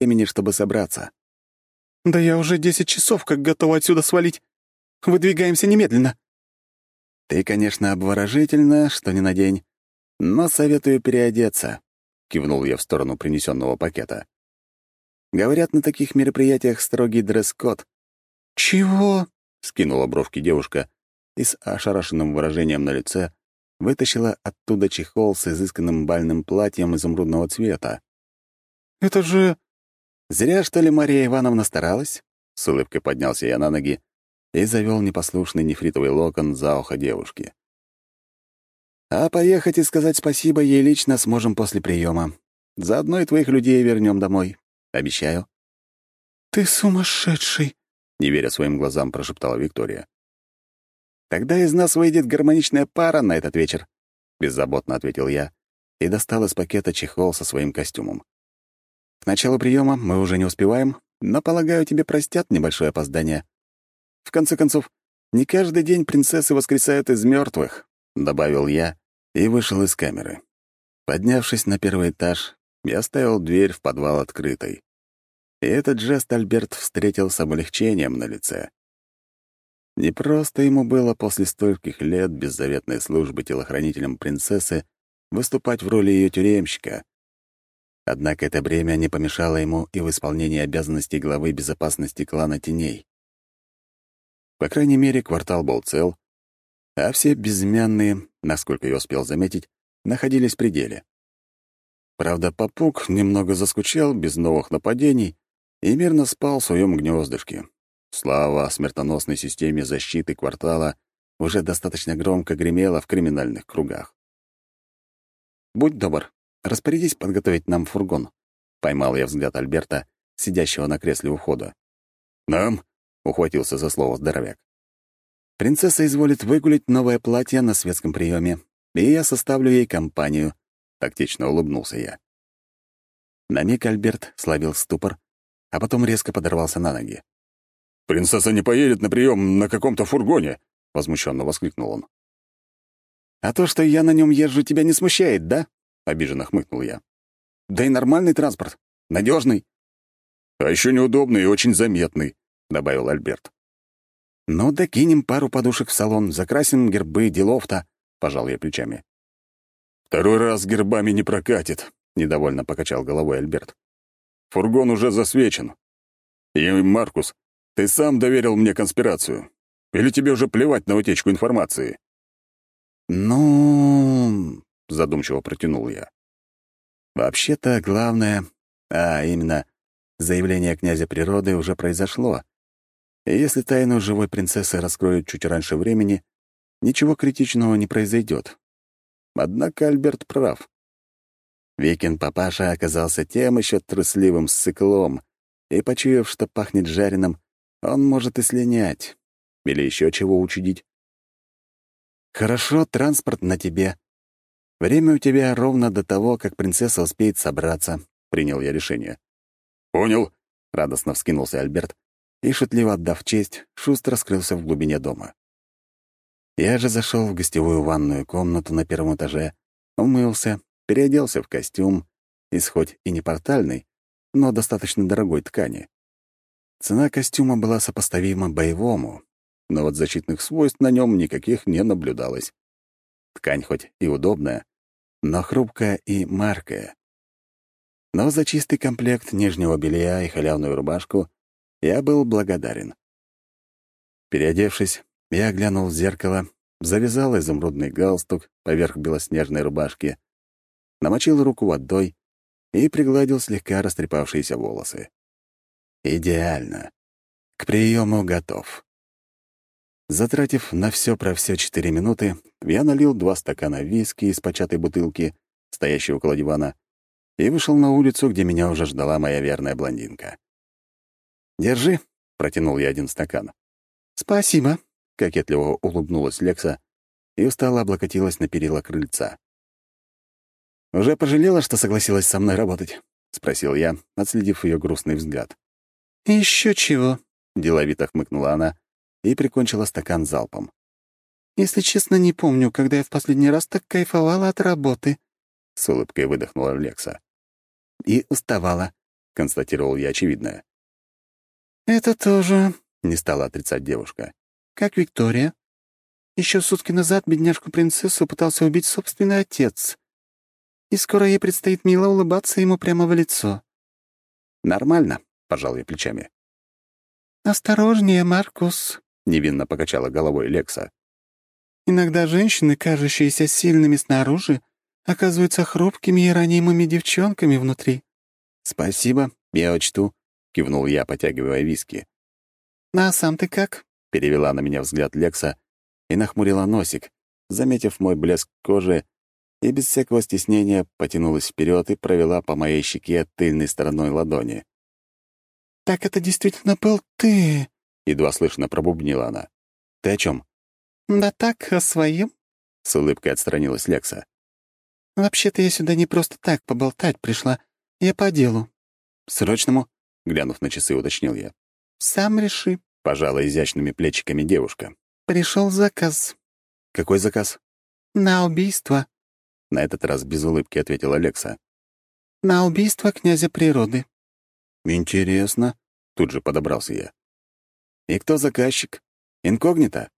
времени, чтобы собраться. «Да я уже десять часов как готова отсюда свалить. Выдвигаемся немедленно». «Ты, конечно, обворожительна, что ни на день, но советую переодеться», — кивнул я в сторону принесенного пакета. «Говорят, на таких мероприятиях строгий дресс-код». «Чего?» — скинула бровки девушка и с ошарашенным выражением на лице вытащила оттуда чехол с изысканным бальным платьем изумрудного цвета. «Это же...» «Зря, что ли, Мария Ивановна старалась?» С улыбкой поднялся я на ноги и завел непослушный нефритовый локон за ухо девушки. «А поехать и сказать спасибо ей лично сможем после приема. Заодно и твоих людей вернем домой. Обещаю». «Ты сумасшедший!» — не веря своим глазам, прошептала Виктория. «Тогда из нас выйдет гармоничная пара на этот вечер», — беззаботно ответил я и достал из пакета чехол со своим костюмом. «К началу приема мы уже не успеваем, но, полагаю, тебе простят небольшое опоздание. В конце концов, не каждый день принцессы воскресают из мертвых, добавил я и вышел из камеры. Поднявшись на первый этаж, я оставил дверь в подвал открытой. И этот жест Альберт встретил с облегчением на лице. Не просто ему было после стольких лет беззаветной службы телохранителем принцессы выступать в роли ее тюремщика. Однако это бремя не помешало ему и в исполнении обязанностей главы безопасности клана Теней. По крайней мере, квартал был цел, а все безымянные, насколько я успел заметить, находились в пределе. Правда, попуг немного заскучал без новых нападений и мирно спал в своем гнездышке. Слава смертоносной системе защиты квартала уже достаточно громко гремела в криминальных кругах. «Будь добр, распорядись подготовить нам фургон», — поймал я взгляд Альберта, сидящего на кресле у входа. «Нам?» — ухватился за слово здоровяк. «Принцесса изволит выгулить новое платье на светском приеме, и я составлю ей компанию», — тактично улыбнулся я. На миг Альберт словил ступор, а потом резко подорвался на ноги. «Принцесса не поедет на прием на каком-то фургоне!» — возмущенно воскликнул он. «А то, что я на нем езжу, тебя не смущает, да?» — обиженно хмыкнул я. «Да и нормальный транспорт. надежный. «А еще неудобный и очень заметный», — добавил Альберт. «Ну, докинем пару подушек в салон, закрасим гербы, делов-то», — пожал я плечами. «Второй раз гербами не прокатит», — недовольно покачал головой Альберт. «Фургон уже засвечен. И, Маркус, ты сам доверил мне конспирацию. Или тебе уже плевать на утечку информации?» «Ну...» — задумчиво протянул я. «Вообще-то главное, а именно заявление князя природы уже произошло. И если тайну живой принцессы раскроют чуть раньше времени, ничего критичного не произойдет. Однако Альберт прав. Викин папаша оказался тем еще трусливым ссыклом, и, почуяв, что пахнет жареным, он может и слинять. Или еще чего учудить. «Хорошо, транспорт на тебе. Время у тебя ровно до того, как принцесса успеет собраться», — принял я решение. «Понял», — радостно вскинулся Альберт и, шутливо отдав честь, шустро скрылся в глубине дома. Я же зашел в гостевую ванную комнату на первом этаже, умылся, переоделся в костюм из хоть и не портальной, но достаточно дорогой ткани. Цена костюма была сопоставима боевому, но вот защитных свойств на нем никаких не наблюдалось. Ткань хоть и удобная, но хрупкая и маркая. Но за чистый комплект нижнего белья и халявную рубашку я был благодарен. Переодевшись, я глянул в зеркало, завязал изумрудный галстук поверх белоснежной рубашки, намочил руку водой и пригладил слегка растрепавшиеся волосы. Идеально. К приему готов. Затратив на все про все четыре минуты, я налил два стакана виски из початой бутылки, стоящей около дивана, и вышел на улицу, где меня уже ждала моя верная блондинка. «Держи», — протянул я один стакан. «Спасибо», — кокетливо улыбнулась Лекса и устало облокотилась на перила крыльца. «Уже пожалела, что согласилась со мной работать?» — спросил я, отследив ее грустный взгляд. Еще чего», — деловито хмыкнула она и прикончила стакан залпом. «Если честно, не помню, когда я в последний раз так кайфовала от работы», — с улыбкой выдохнула Лекса. «И уставала. констатировал я очевидное. «Это тоже», — не стала отрицать девушка. «Как Виктория. Еще сутки назад бедняжку-принцессу пытался убить собственный отец. И скоро ей предстоит мило улыбаться ему прямо в лицо». «Нормально», — пожал я плечами. «Осторожнее, Маркус», — невинно покачала головой Лекса. «Иногда женщины, кажущиеся сильными снаружи, оказываются хрупкими и ранимыми девчонками внутри». «Спасибо, я учту», — кивнул я, потягивая виски. «А сам ты как?» — перевела на меня взгляд Лекса и нахмурила носик, заметив мой блеск кожи, и без всякого стеснения потянулась вперед и провела по моей щеке тыльной стороной ладони. «Так это действительно был ты?» — едва слышно пробубнила она. «Ты о чем? «Да так, о своем?» — с улыбкой отстранилась Лекса. «Вообще-то я сюда не просто так поболтать пришла. Я по делу». «Срочному?» — глянув на часы, уточнил я. «Сам реши», — пожала изящными плечиками девушка. «Пришел заказ». «Какой заказ?» «На убийство», — на этот раз без улыбки ответила Лекса. «На убийство князя природы». «Интересно», — тут же подобрался я. «И кто заказчик? Инкогнито?»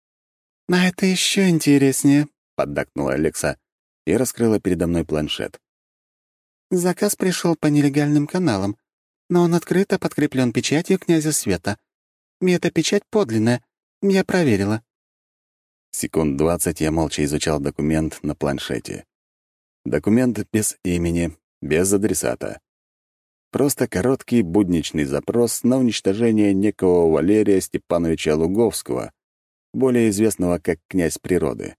«А это еще интереснее», — поддакнула Алекса и раскрыла передо мной планшет. «Заказ пришел по нелегальным каналам, но он открыто подкреплен печатью князя Света. И эта печать подлинная, я проверила». Секунд двадцать я молча изучал документ на планшете. Документ без имени, без адресата. Просто короткий будничный запрос на уничтожение некого Валерия Степановича Луговского, более известного как князь природы.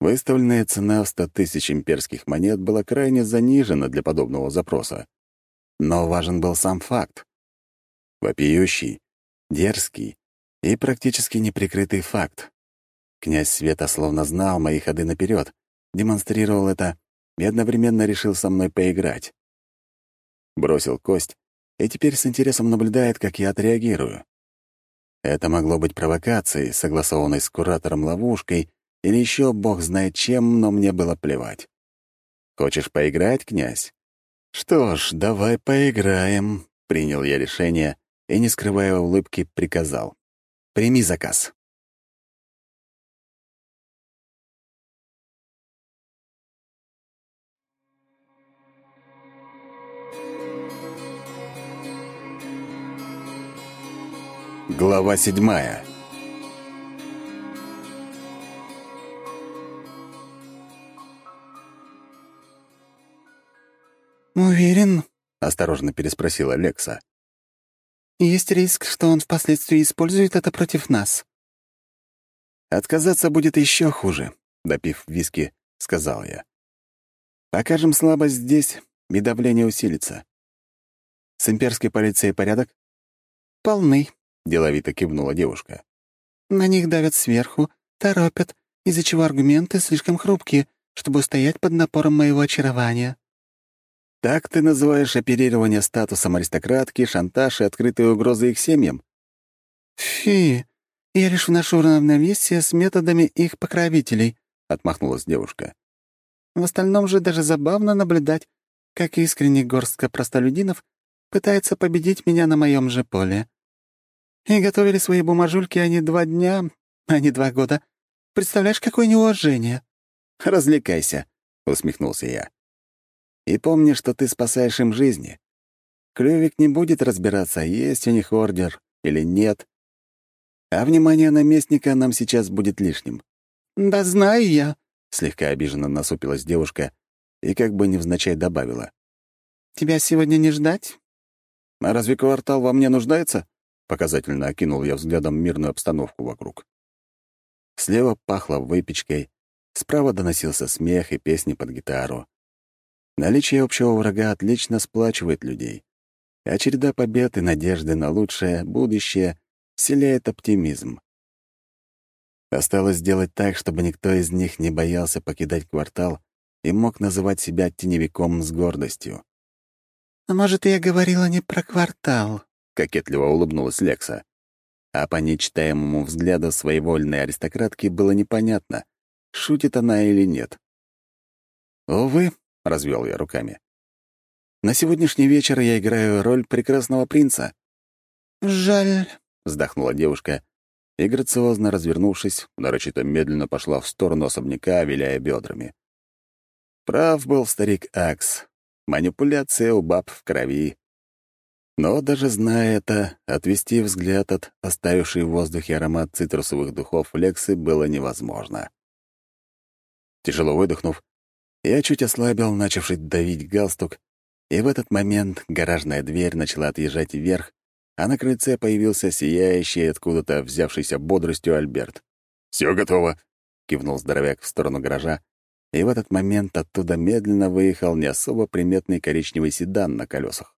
Выставленная цена в 100 тысяч имперских монет была крайне занижена для подобного запроса. Но важен был сам факт. Вопиющий, дерзкий и практически неприкрытый факт. Князь Света словно знал мои ходы наперед, демонстрировал это и одновременно решил со мной поиграть. Бросил кость и теперь с интересом наблюдает, как я отреагирую. Это могло быть провокацией, согласованной с куратором ловушкой или еще бог знает чем, но мне было плевать. Хочешь поиграть, князь? Что ж, давай поиграем, принял я решение и, не скрывая улыбки, приказал. Прими заказ. Глава седьмая. «Уверен?» — осторожно переспросила Лекса. «Есть риск, что он впоследствии использует это против нас». «Отказаться будет еще хуже», — допив виски, сказал я. «Покажем слабость здесь, и давление усилится. С имперской полицией порядок?» «Полны», — деловито кивнула девушка. «На них давят сверху, торопят, из-за чего аргументы слишком хрупкие, чтобы устоять под напором моего очарования». «Так ты называешь оперирование статусом аристократки, шантаж и открытые угрозы их семьям?» «Фи, я лишь вношу равновесие с методами их покровителей», — отмахнулась девушка. «В остальном же даже забавно наблюдать, как искренне горстка простолюдинов пытается победить меня на моем же поле. И готовили свои бумажульки они два дня, а не два года. Представляешь, какое неуважение!» «Развлекайся», — усмехнулся я. «И помни, что ты спасаешь им жизни. Клювик не будет разбираться, есть у них ордер или нет. А внимание наместника нам сейчас будет лишним». «Да знаю я», — слегка обиженно насупилась девушка и как бы невзначай добавила. «Тебя сегодня не ждать?» «А разве квартал во мне нуждается?» Показательно окинул я взглядом мирную обстановку вокруг. Слева пахло выпечкой, справа доносился смех и песни под гитару. Наличие общего врага отлично сплачивает людей, а череда побед и надежды на лучшее будущее вселяет оптимизм. Осталось сделать так, чтобы никто из них не боялся покидать квартал и мог называть себя теневиком с гордостью. «А может, я говорила не про квартал?» Кокетливо улыбнулась Лекса. А по нечитаемому взгляду своевольной аристократки было непонятно, шутит она или нет. «Увы», — развел я руками. На сегодняшний вечер я играю роль прекрасного принца». «Жаль», — вздохнула девушка, и, грациозно развернувшись, нарочито медленно пошла в сторону особняка, виляя бедрами. Прав был старик Акс. Манипуляция у баб в крови. Но даже зная это, отвести взгляд от оставившей в воздухе аромат цитрусовых духов Лексы было невозможно. Тяжело выдохнув, я чуть ослабил начавший давить галстук, и в этот момент гаражная дверь начала отъезжать вверх, а на крыльце появился сияющий откуда-то взявшийся бодростью Альберт. «Все готово!» — кивнул здоровяк в сторону гаража, и в этот момент оттуда медленно выехал не особо приметный коричневый седан на колесах.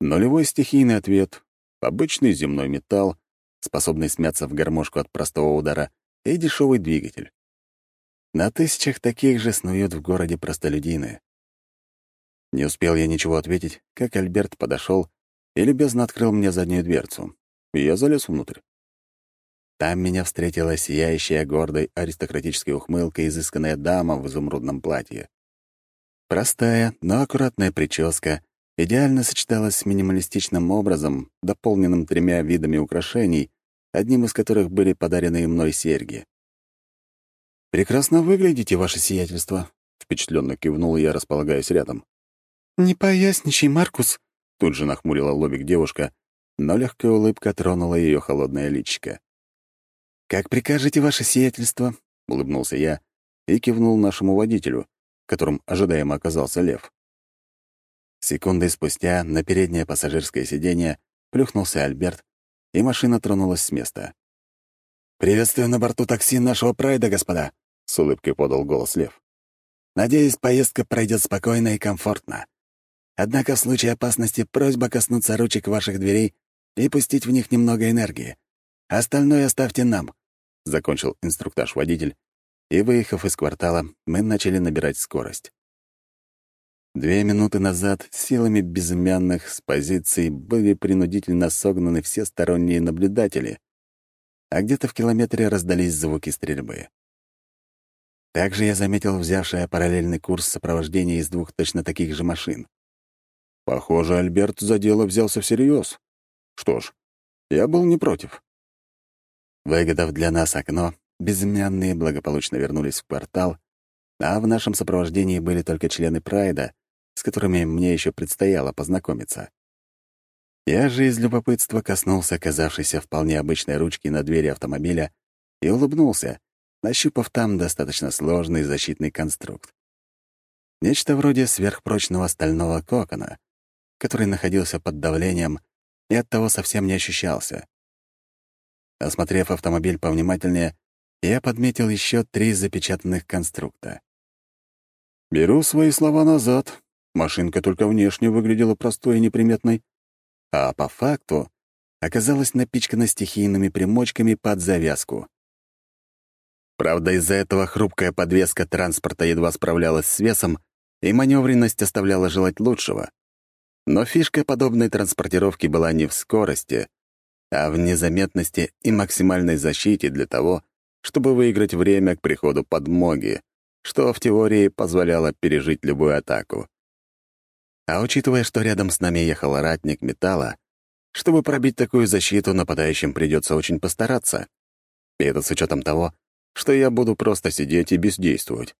Нулевой стихийный ответ, обычный земной металл, способный смяться в гармошку от простого удара, и дешевый двигатель. На тысячах таких же снуют в городе простолюдины. Не успел я ничего ответить, как Альберт подошел и любезно открыл мне заднюю дверцу, и я залез внутрь. Там меня встретила сияющая гордой аристократической ухмылкой изысканная дама в изумрудном платье. Простая, но аккуратная прическа идеально сочеталась с минималистичным образом, дополненным тремя видами украшений, одним из которых были подарены мной серьги. «Прекрасно выглядите, ваше сиятельство», — впечатленно кивнул я, располагаясь рядом. «Не поясничай, Маркус», — тут же нахмурила лобик девушка, но легкая улыбка тронула ее холодное личико. «Как прикажете, ваше сиятельство?» — улыбнулся я и кивнул нашему водителю, которым ожидаемо оказался Лев. Секунды спустя на переднее пассажирское сиденье плюхнулся Альберт, и машина тронулась с места. «Приветствую на борту такси нашего Прайда, господа», — с улыбкой подал голос Лев. «Надеюсь, поездка пройдет спокойно и комфортно. Однако в случае опасности просьба коснуться ручек ваших дверей и пустить в них немного энергии. Остальное оставьте нам. — закончил инструктаж водитель, и, выехав из квартала, мы начали набирать скорость. Две минуты назад силами безымянных с позиций были принудительно согнаны все сторонние наблюдатели, а где-то в километре раздались звуки стрельбы. Также я заметил взявшее параллельный курс сопровождения из двух точно таких же машин. Похоже, Альберт за дело взялся всерьез. Что ж, я был не против. Выгодав для нас окно, безымянные благополучно вернулись в квартал, а в нашем сопровождении были только члены Прайда, с которыми мне еще предстояло познакомиться. Я же из любопытства коснулся оказавшейся вполне обычной ручки на двери автомобиля и улыбнулся, нащупав там достаточно сложный защитный конструкт. Нечто вроде сверхпрочного стального кокона, который находился под давлением и оттого совсем не ощущался. Осмотрев автомобиль повнимательнее, я подметил еще три запечатанных конструкта. Беру свои слова назад. Машинка только внешне выглядела простой и неприметной, а по факту оказалась напичкана стихийными примочками под завязку. Правда, из-за этого хрупкая подвеска транспорта едва справлялась с весом, и маневренность оставляла желать лучшего. Но фишка подобной транспортировки была не в скорости, а в незаметности и максимальной защите для того, чтобы выиграть время к приходу подмоги, что в теории позволяло пережить любую атаку. А учитывая, что рядом с нами ехал ратник металла, чтобы пробить такую защиту, нападающим придется очень постараться. И это с учетом того, что я буду просто сидеть и бездействовать.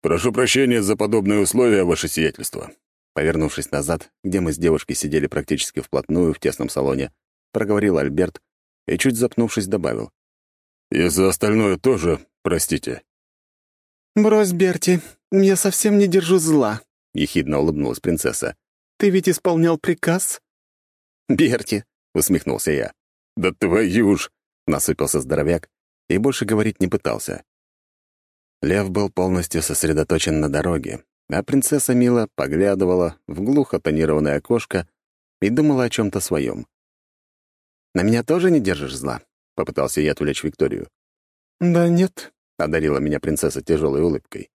«Прошу прощения за подобные условия, ваше сиятельство. Повернувшись назад, где мы с девушкой сидели практически вплотную в тесном салоне, проговорил Альберт и, чуть запнувшись, добавил. «И за остальное тоже простите». «Брось, Берти, я совсем не держу зла», — ехидно улыбнулась принцесса. «Ты ведь исполнял приказ?» «Берти», — усмехнулся я. «Да твою ж!» — насыпался здоровяк и больше говорить не пытался. Лев был полностью сосредоточен на дороге, а принцесса Мила поглядывала в глухо тонированное окошко и думала о чем то своем. «На меня тоже не держишь зла?» — попытался я отвлечь Викторию. «Да нет», — одарила меня принцесса тяжелой улыбкой.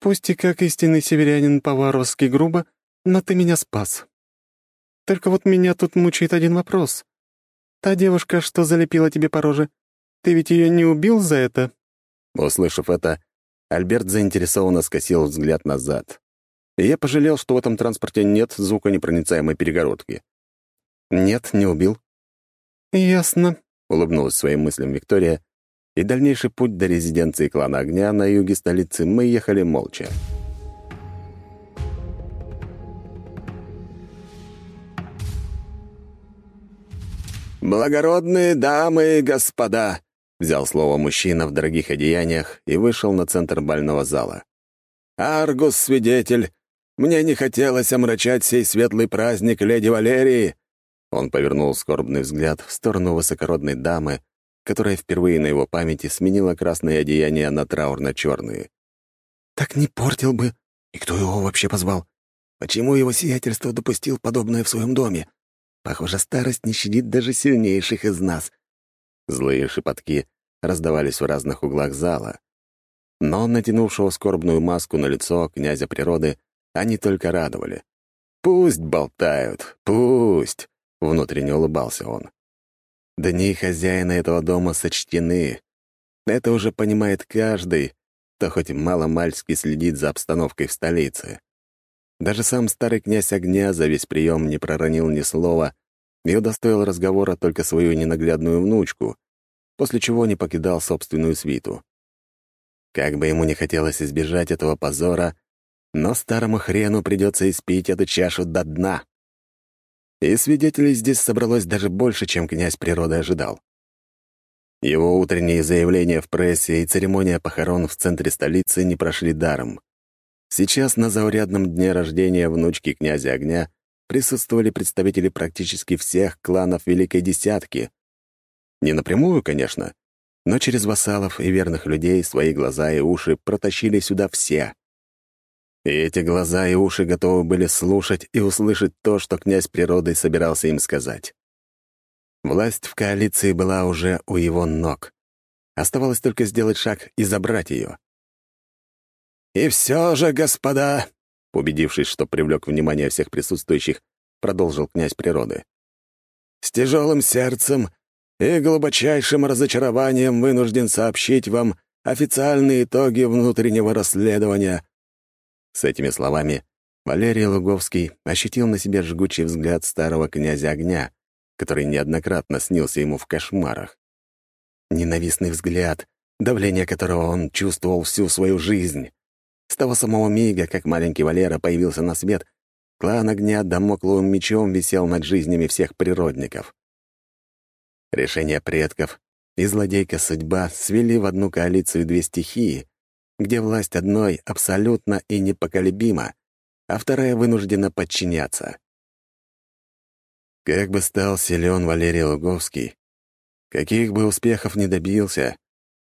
«Пусть и как истинный северянин по-варварски грубо, но ты меня спас. Только вот меня тут мучает один вопрос. Та девушка, что залепила тебе по роже, ты ведь ее не убил за это?» Услышав это, Альберт заинтересованно скосил взгляд назад. И я пожалел, что в этом транспорте нет звуконепроницаемой перегородки. «Нет, не убил». «Ясно», — улыбнулась своим мыслям Виктория, и дальнейший путь до резиденции клана Огня на юге столицы мы ехали молча. «Благородные дамы и господа!» — взял слово мужчина в дорогих одеяниях и вышел на центр бального зала. «Аргус, свидетель, мне не хотелось омрачать сей светлый праздник леди Валерии!» Он повернул скорбный взгляд в сторону высокородной дамы, которая впервые на его памяти сменила красные одеяния на траурно-черные. «Так не портил бы. И кто его вообще позвал? Почему его сиятельство допустил подобное в своем доме? Похоже, старость не щадит даже сильнейших из нас. Злые шепотки раздавались в разных углах зала. Но натянувшего скорбную маску на лицо князя природы они только радовали. «Пусть болтают, пусть!» — внутренне улыбался он. Дни хозяина этого дома сочтены. Это уже понимает каждый, кто хоть мало-мальски следит за обстановкой в столице. Даже сам старый князь огня за весь прием не проронил ни слова и удостоил разговора только свою ненаглядную внучку, после чего не покидал собственную свиту. Как бы ему не хотелось избежать этого позора, но старому хрену придется испить эту чашу до дна. И свидетелей здесь собралось даже больше, чем князь природы ожидал. Его утренние заявления в прессе и церемония похорон в центре столицы не прошли даром. Сейчас на заурядном дне рождения внучки князя Огня присутствовали представители практически всех кланов Великой Десятки. Не напрямую, конечно, но через вассалов и верных людей свои глаза и уши протащили сюда все. И эти глаза и уши готовы были слушать и услышать то, что князь природы собирался им сказать. Власть в коалиции была уже у его ног. Оставалось только сделать шаг и забрать ее. «И все же, господа!» Убедившись, что привлек внимание всех присутствующих, продолжил князь природы. «С тяжелым сердцем и глубочайшим разочарованием вынужден сообщить вам официальные итоги внутреннего расследования». С этими словами Валерий Луговский ощутил на себе жгучий взгляд старого князя огня, который неоднократно снился ему в кошмарах. Ненавистный взгляд, давление которого он чувствовал всю свою жизнь. С того самого мига, как маленький Валера появился на свет, клан огня домокловым мечом висел над жизнями всех природников. Решение предков и злодейка судьба свели в одну коалицию две стихии, где власть одной абсолютно и непоколебима, а вторая вынуждена подчиняться. Как бы стал силен Валерий Луговский, каких бы успехов не добился,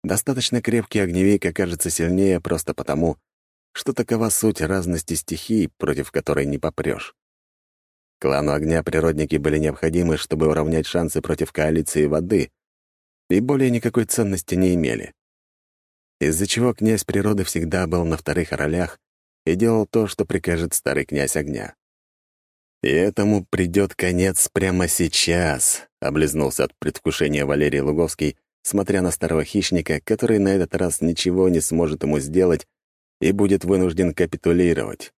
достаточно крепкий огневик окажется сильнее просто потому, что такова суть разности стихий, против которой не попрешь. Клану огня природники были необходимы, чтобы уравнять шансы против коалиции воды, и более никакой ценности не имели. Из-за чего князь природы всегда был на вторых ролях и делал то, что прикажет старый князь огня. «И этому придет конец прямо сейчас», — облизнулся от предвкушения Валерий Луговский, смотря на старого хищника, который на этот раз ничего не сможет ему сделать, и будет вынужден капитулировать.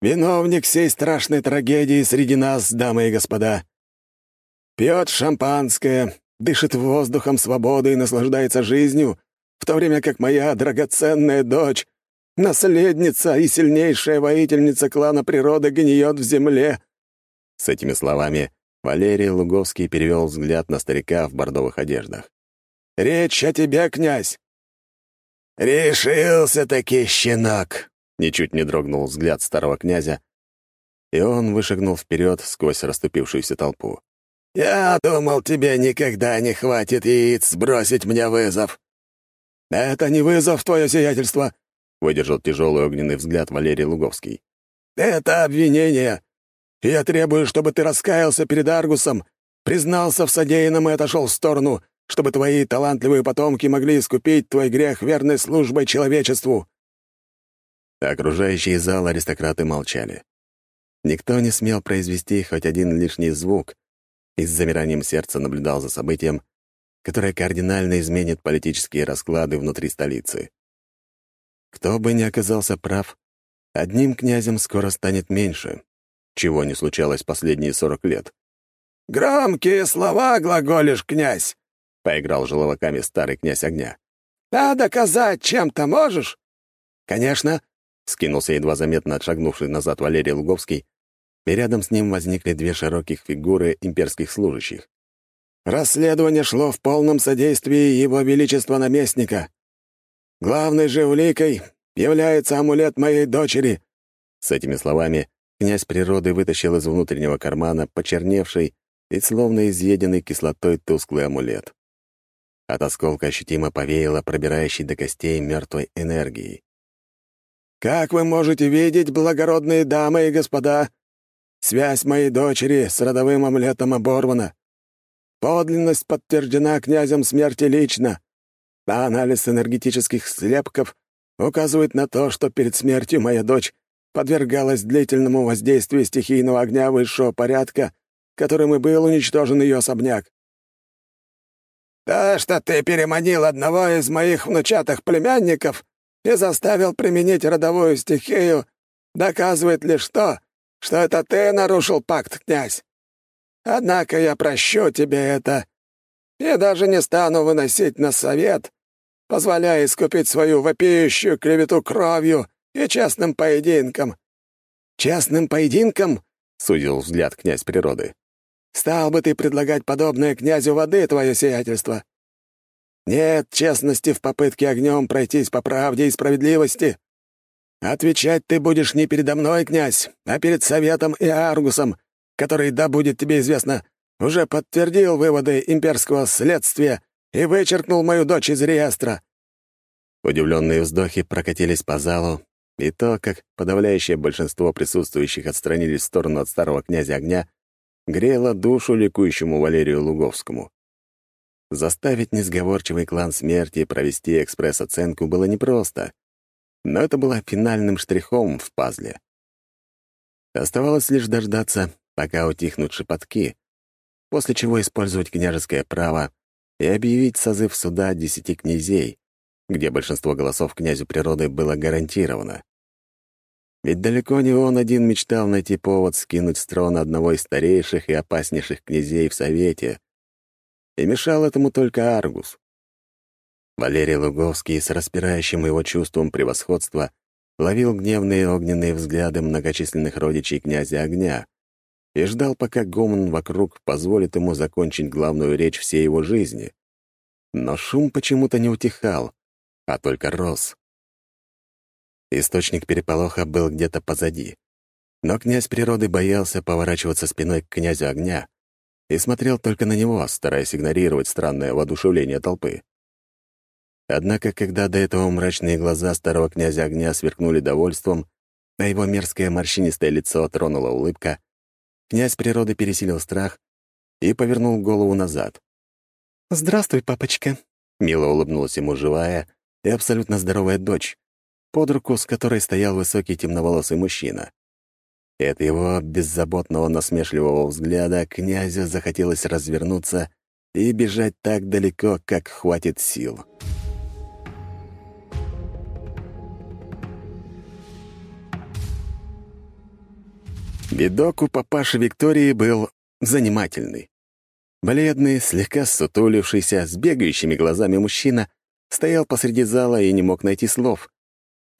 «Виновник всей страшной трагедии среди нас, дамы и господа. Пьет шампанское, дышит воздухом свободы и наслаждается жизнью, в то время как моя драгоценная дочь, наследница и сильнейшая воительница клана природы гниет в земле». С этими словами Валерий Луговский перевел взгляд на старика в бордовых одеждах. «Речь о тебе, князь. «Решился-таки, щенок!» — ничуть не дрогнул взгляд старого князя, и он вышагнул вперед сквозь расступившуюся толпу. «Я думал, тебе никогда не хватит яиц сбросить мне вызов». «Это не вызов, твое сиятельство!» — выдержал тяжелый огненный взгляд Валерий Луговский. «Это обвинение. Я требую, чтобы ты раскаялся перед Аргусом, признался в содеянном и отошел в сторону, чтобы твои талантливые потомки могли искупить твой грех верной службой человечеству». Окружающие зал аристократы молчали. Никто не смел произвести хоть один лишний звук и с замиранием сердца наблюдал за событием, которая кардинально изменит политические расклады внутри столицы. Кто бы ни оказался прав, одним князем скоро станет меньше, чего не случалось последние сорок лет. «Громкие слова глаголишь, князь!» — поиграл желоваками старый князь огня. «А доказать чем-то можешь?» «Конечно!» — скинулся едва заметно отшагнувший назад Валерий Луговский, и рядом с ним возникли две широких фигуры имперских служащих. «Расследование шло в полном содействии Его Величества наместника. Главной же уликой является амулет моей дочери». С этими словами князь природы вытащил из внутреннего кармана почерневший и словно изъеденный кислотой тусклый амулет. От осколка ощутимо повеяло пробирающей до костей мертвой энергией. «Как вы можете видеть, благородные дамы и господа, связь моей дочери с родовым амулетом оборвана. Подлинность подтверждена князем смерти лично, а анализ энергетических слепков указывает на то, что перед смертью моя дочь подвергалась длительному воздействию стихийного огня высшего порядка которым и был уничтожен ее особняк. «То, что ты переманил одного из моих внучатых племянников и заставил применить родовую стихию, доказывает лишь то, что это ты нарушил пакт, князь. Однако я прощу тебе это и даже не стану выносить на совет, позволяя искупить свою вопиющую клевету кровью и честным поединком». «Честным поединком?» — судил взгляд князь природы. Стал бы ты предлагать подобное князю воды, твое сиятельство? Нет честности в попытке огнем пройтись по правде и справедливости. Отвечать ты будешь не передо мной, князь, а перед Советом и Аргусом, который, да будет тебе известно, уже подтвердил выводы имперского следствия и вычеркнул мою дочь из реестра». Удивленные вздохи прокатились по залу, и то, как подавляющее большинство присутствующих отстранились в сторону от старого князя огня, грело душу ликующему Валерию Луговскому. Заставить несговорчивый клан смерти провести экспресс-оценку было непросто, но это было финальным штрихом в пазле. Оставалось лишь дождаться, пока утихнут шепотки, после чего использовать княжеское право и объявить созыв суда десяти князей, где большинство голосов князю природы было гарантировано. Ведь далеко не он один мечтал найти повод скинуть с трона одного из старейших и опаснейших князей в Совете. И мешал этому только Аргус. Валерий Луговский с распирающим его чувством превосходства ловил гневные огненные взгляды многочисленных родичей князя Огня и ждал, пока гомон вокруг позволит ему закончить главную речь всей его жизни. Но шум почему-то не утихал, а только рос. Источник переполоха был где-то позади. Но князь природы боялся поворачиваться спиной к князю огня и смотрел только на него, стараясь игнорировать странное воодушевление толпы. Однако, когда до этого мрачные глаза старого князя огня сверкнули довольством, а его мерзкое морщинистое лицо тронула улыбка, князь природы пересилил страх и повернул голову назад. «Здравствуй, папочка», — мило улыбнулась ему живая и абсолютно здоровая дочь, под руку с которой стоял высокий темноволосый мужчина. И от его беззаботного насмешливого взгляда князю захотелось развернуться и бежать так далеко, как хватит сил. Видок у папаши Виктории был занимательный. Бледный, слегка сутулившийся, с бегающими глазами мужчина стоял посреди зала и не мог найти слов.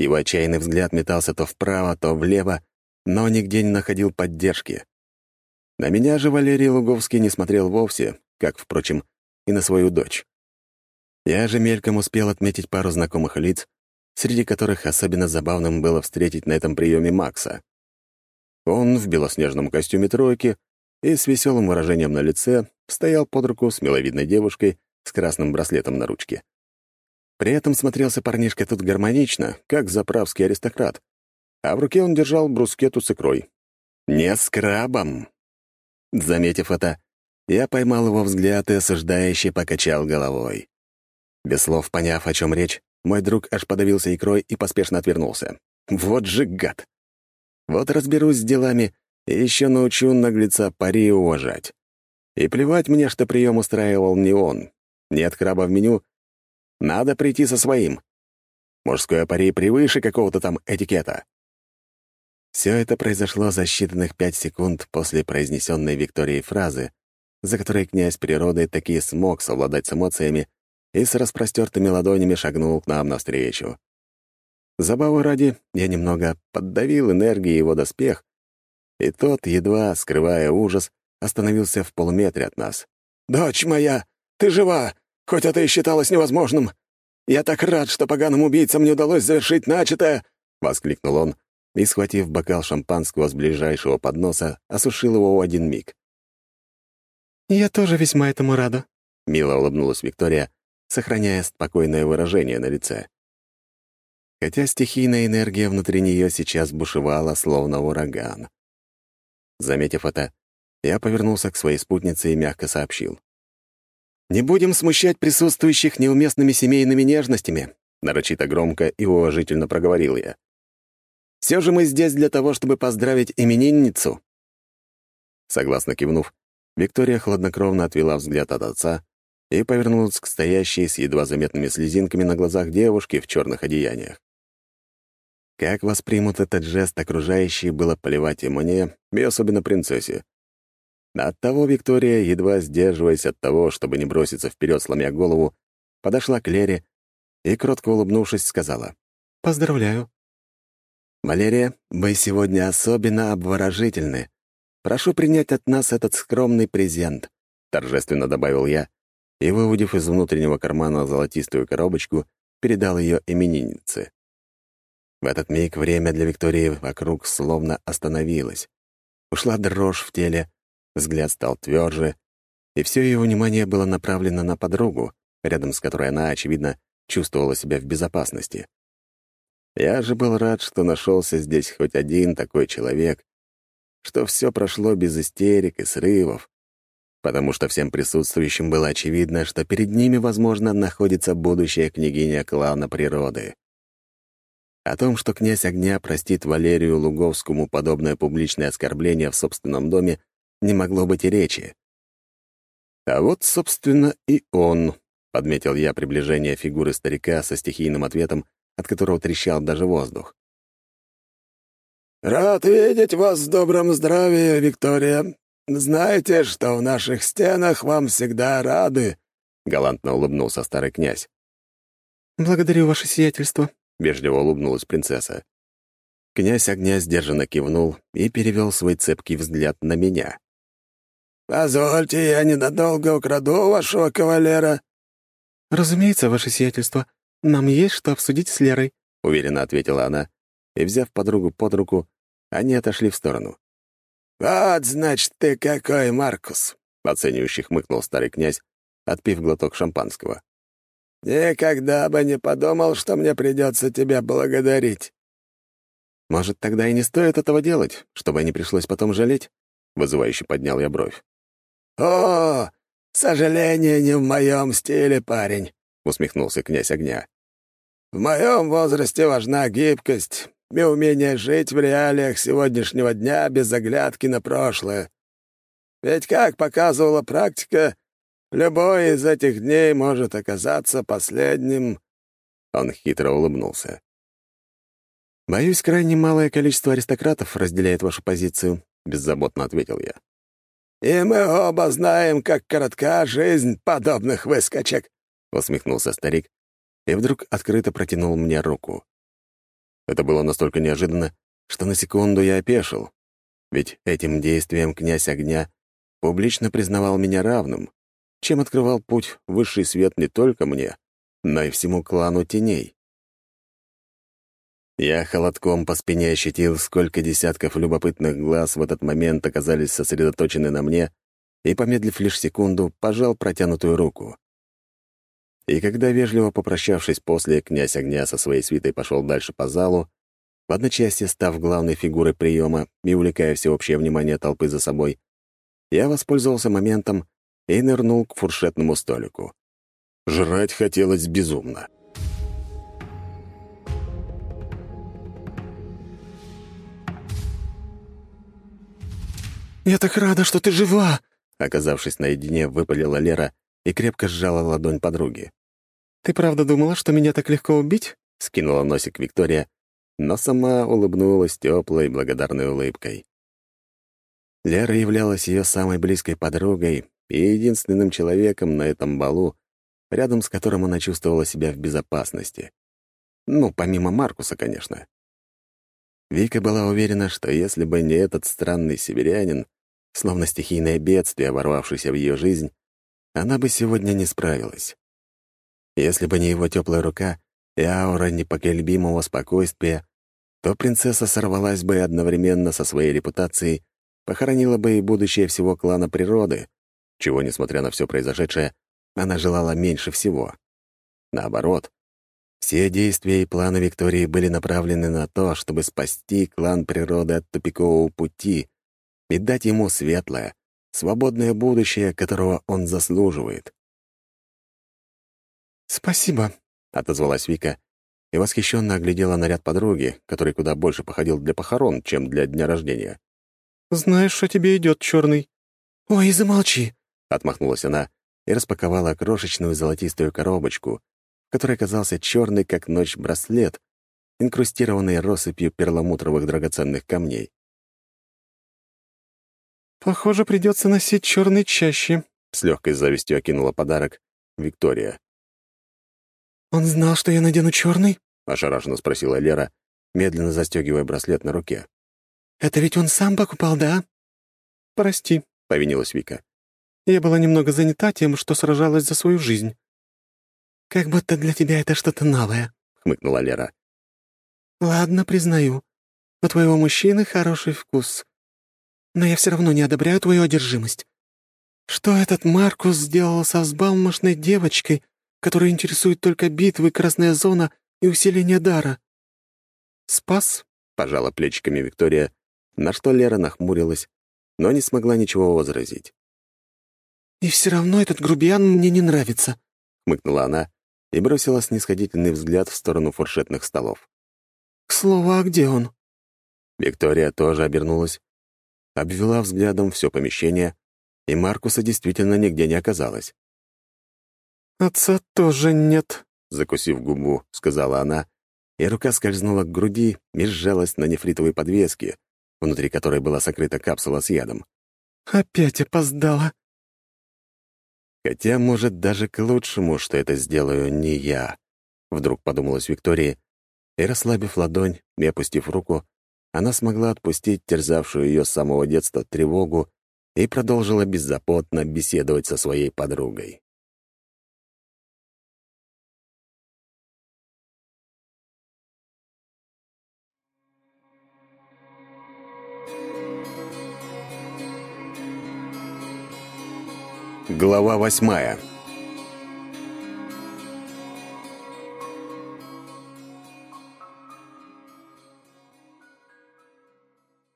Его отчаянный взгляд метался то вправо, то влево, но нигде не находил поддержки. На меня же Валерий Луговский не смотрел вовсе, как, впрочем, и на свою дочь. Я же мельком успел отметить пару знакомых лиц, среди которых особенно забавным было встретить на этом приеме Макса. Он в белоснежном костюме тройки и с веселым выражением на лице стоял под руку с миловидной девушкой с красным браслетом на ручке. При этом смотрелся парнишка тут гармонично, как заправский аристократ. А в руке он держал брускету с икрой. Не с крабом. Заметив это, я поймал его взгляд и осуждающе покачал головой. Без слов поняв, о чем речь, мой друг аж подавился икрой и поспешно отвернулся. Вот же гад! Вот разберусь с делами и еще научу наглеца пари уважать. И плевать мне, что прием устраивал не он. Нет краба в меню? Надо прийти со своим. Мужское пари превыше какого-то там этикета. Все это произошло за считанных пять секунд после произнесенной Викторией фразы, за которой князь природы таки смог совладать с эмоциями и с распростертыми ладонями шагнул к нам навстречу. Забавы ради я немного поддавил энергией его доспех, и тот, едва скрывая ужас, остановился в полуметре от нас. «Дочь моя, ты жива, хоть это и считалось невозможным. Я так рад, что поганым убийцам не удалось завершить начатое!» — воскликнул он и, схватив бокал шампанского с ближайшего подноса, осушил его в один миг. «Я тоже весьма этому рада», — мило улыбнулась Виктория, сохраняя спокойное выражение на лице. Хотя стихийная энергия внутри нее сейчас бушевала, словно ураган. Заметив это, я повернулся к своей спутнице и мягко сообщил. «Не будем смущать присутствующих неуместными семейными нежностями», нарочито громко и уважительно проговорил я. «Все же мы здесь для того, чтобы поздравить именинницу». Согласно кивнув, Виктория хладнокровно отвела взгляд от отца и повернулась к стоящей с едва заметными слезинками на глазах девушки в черных одеяниях. Как воспримут этот жест окружающие, было поливать и мне, и особенно принцессе. Оттого Виктория, едва сдерживаясь от того, чтобы не броситься вперед, сломя голову, подошла к Лере и, кротко улыбнувшись, сказала «Поздравляю». «Валерия, вы сегодня особенно обворожительны. Прошу принять от нас этот скромный презент», — торжественно добавил я и, выудив из внутреннего кармана золотистую коробочку, передал ее имениннице. В этот миг время для Виктории вокруг словно остановилось. Ушла дрожь в теле, взгляд стал тверже, и все ее внимание было направлено на подругу, рядом с которой она, очевидно, чувствовала себя в безопасности. Я же был рад, что нашелся здесь хоть один такой человек, что все прошло без истерик и срывов, потому что всем присутствующим было очевидно, что перед ними, возможно, находится будущая княгиня клана природы. О том, что князь огня простит Валерию Луговскому подобное публичное оскорбление в собственном доме, не могло быть и речи. А вот, собственно, и он, — подметил я приближение фигуры старика со стихийным ответом, от которого трещал даже воздух. «Рад видеть вас в добром здравии, Виктория. Знаете, что в наших стенах вам всегда рады», — галантно улыбнулся старый князь. «Благодарю ваше сиятельство», — вежливо улыбнулась принцесса. Князь огня сдержанно кивнул и перевел свой цепкий взгляд на меня. «Позвольте, я ненадолго украду вашего кавалера». «Разумеется, ваше сиятельство. Нам есть что обсудить с Лерой», — уверенно ответила она, и, взяв подругу под руку, они отошли в сторону. «Вот, значит, ты какой, Маркус!» — оценивающий хмыкнул старый князь, отпив глоток шампанского. Никогда бы не подумал, что мне придется тебя благодарить. Может, тогда и не стоит этого делать, чтобы не пришлось потом жалеть? Вызывающе поднял я бровь. О, сожаление не в моем стиле, парень, усмехнулся князь огня. В моем возрасте важна гибкость и умение жить в реалиях сегодняшнего дня без заглядки на прошлое. Ведь, как показывала практика, Любой из этих дней может оказаться последним». Он хитро улыбнулся. «Боюсь, крайне малое количество аристократов разделяет вашу позицию», — беззаботно ответил я. «И мы оба знаем, как коротка жизнь подобных выскочек», — усмехнулся старик и вдруг открыто протянул мне руку. Это было настолько неожиданно, что на секунду я опешил, ведь этим действием князь огня публично признавал меня равным, чем открывал путь высший свет не только мне, но и всему клану теней. Я холодком по спине ощутил, сколько десятков любопытных глаз в этот момент оказались сосредоточены на мне, и, помедлив лишь секунду, пожал протянутую руку. И когда, вежливо попрощавшись после, князь огня со своей свитой пошел дальше по залу, в одночасье став главной фигурой приема и увлекая всеобщее внимание толпы за собой, я воспользовался моментом и нырнул к фуршетному столику. Жрать хотелось безумно. «Я так рада, что ты жива!» Оказавшись наедине, выпалила Лера и крепко сжала ладонь подруги. «Ты правда думала, что меня так легко убить?» — скинула носик Виктория, но сама улыбнулась теплой, благодарной улыбкой. Лера являлась ее самой близкой подругой и единственным человеком на этом балу, рядом с которым она чувствовала себя в безопасности. Ну, помимо Маркуса, конечно. Вика была уверена, что если бы не этот странный северянин, словно стихийное бедствие, ворвавшееся в ее жизнь, она бы сегодня не справилась. Если бы не его теплая рука и аура непоколебимого спокойствия, то принцесса сорвалась бы одновременно со своей репутацией, похоронила бы и будущее всего клана природы, чего, несмотря на все произошедшее, она желала меньше всего. Наоборот, все действия и планы Виктории были направлены на то, чтобы спасти клан природы от тупикового пути и дать ему светлое, свободное будущее, которого он заслуживает. «Спасибо», — отозвалась Вика и восхищенно оглядела наряд подруги, который куда больше походил для похорон, чем для дня рождения. «Знаешь, что тебе идет, черный. «Ой, замолчи!» — отмахнулась она и распаковала крошечную золотистую коробочку, в которой оказался черный, как ночь, браслет, инкрустированный россыпью перламутровых драгоценных камней. «Похоже, придется носить черный чаще», — с легкой завистью окинула подарок Виктория. «Он знал, что я надену черный?» — ошарашенно спросила Лера, медленно застегивая браслет на руке. «Это ведь он сам покупал, да?» «Прости», — повинилась Вика. «Я была немного занята тем, что сражалась за свою жизнь». «Как будто для тебя это что-то новое», — хмыкнула Лера. «Ладно, признаю. У твоего мужчины хороший вкус. Но я все равно не одобряю твою одержимость. Что этот Маркус сделал со взбалмошной девочкой, которая интересует только битвы, красная зона и усиление дара?» «Спас», — пожала плечиками Виктория, на что Лера нахмурилась, но не смогла ничего возразить. «И все равно этот грубиян мне не нравится», — хмыкнула она и бросила снисходительный взгляд в сторону фуршетных столов. «К слову, а где он?» Виктория тоже обернулась, обвела взглядом все помещение, и Маркуса действительно нигде не оказалось. «Отца тоже нет», — закусив губу, сказала она, и рука скользнула к груди и сжалась на нефритовой подвеске, внутри которой была сокрыта капсула с ядом. «Опять опоздала». Хотя, может, даже к лучшему, что это сделаю не я, вдруг подумалась Виктория, и, расслабив ладонь и опустив руку, она смогла отпустить терзавшую ее с самого детства тревогу и продолжила беззаботно беседовать со своей подругой. Глава восьмая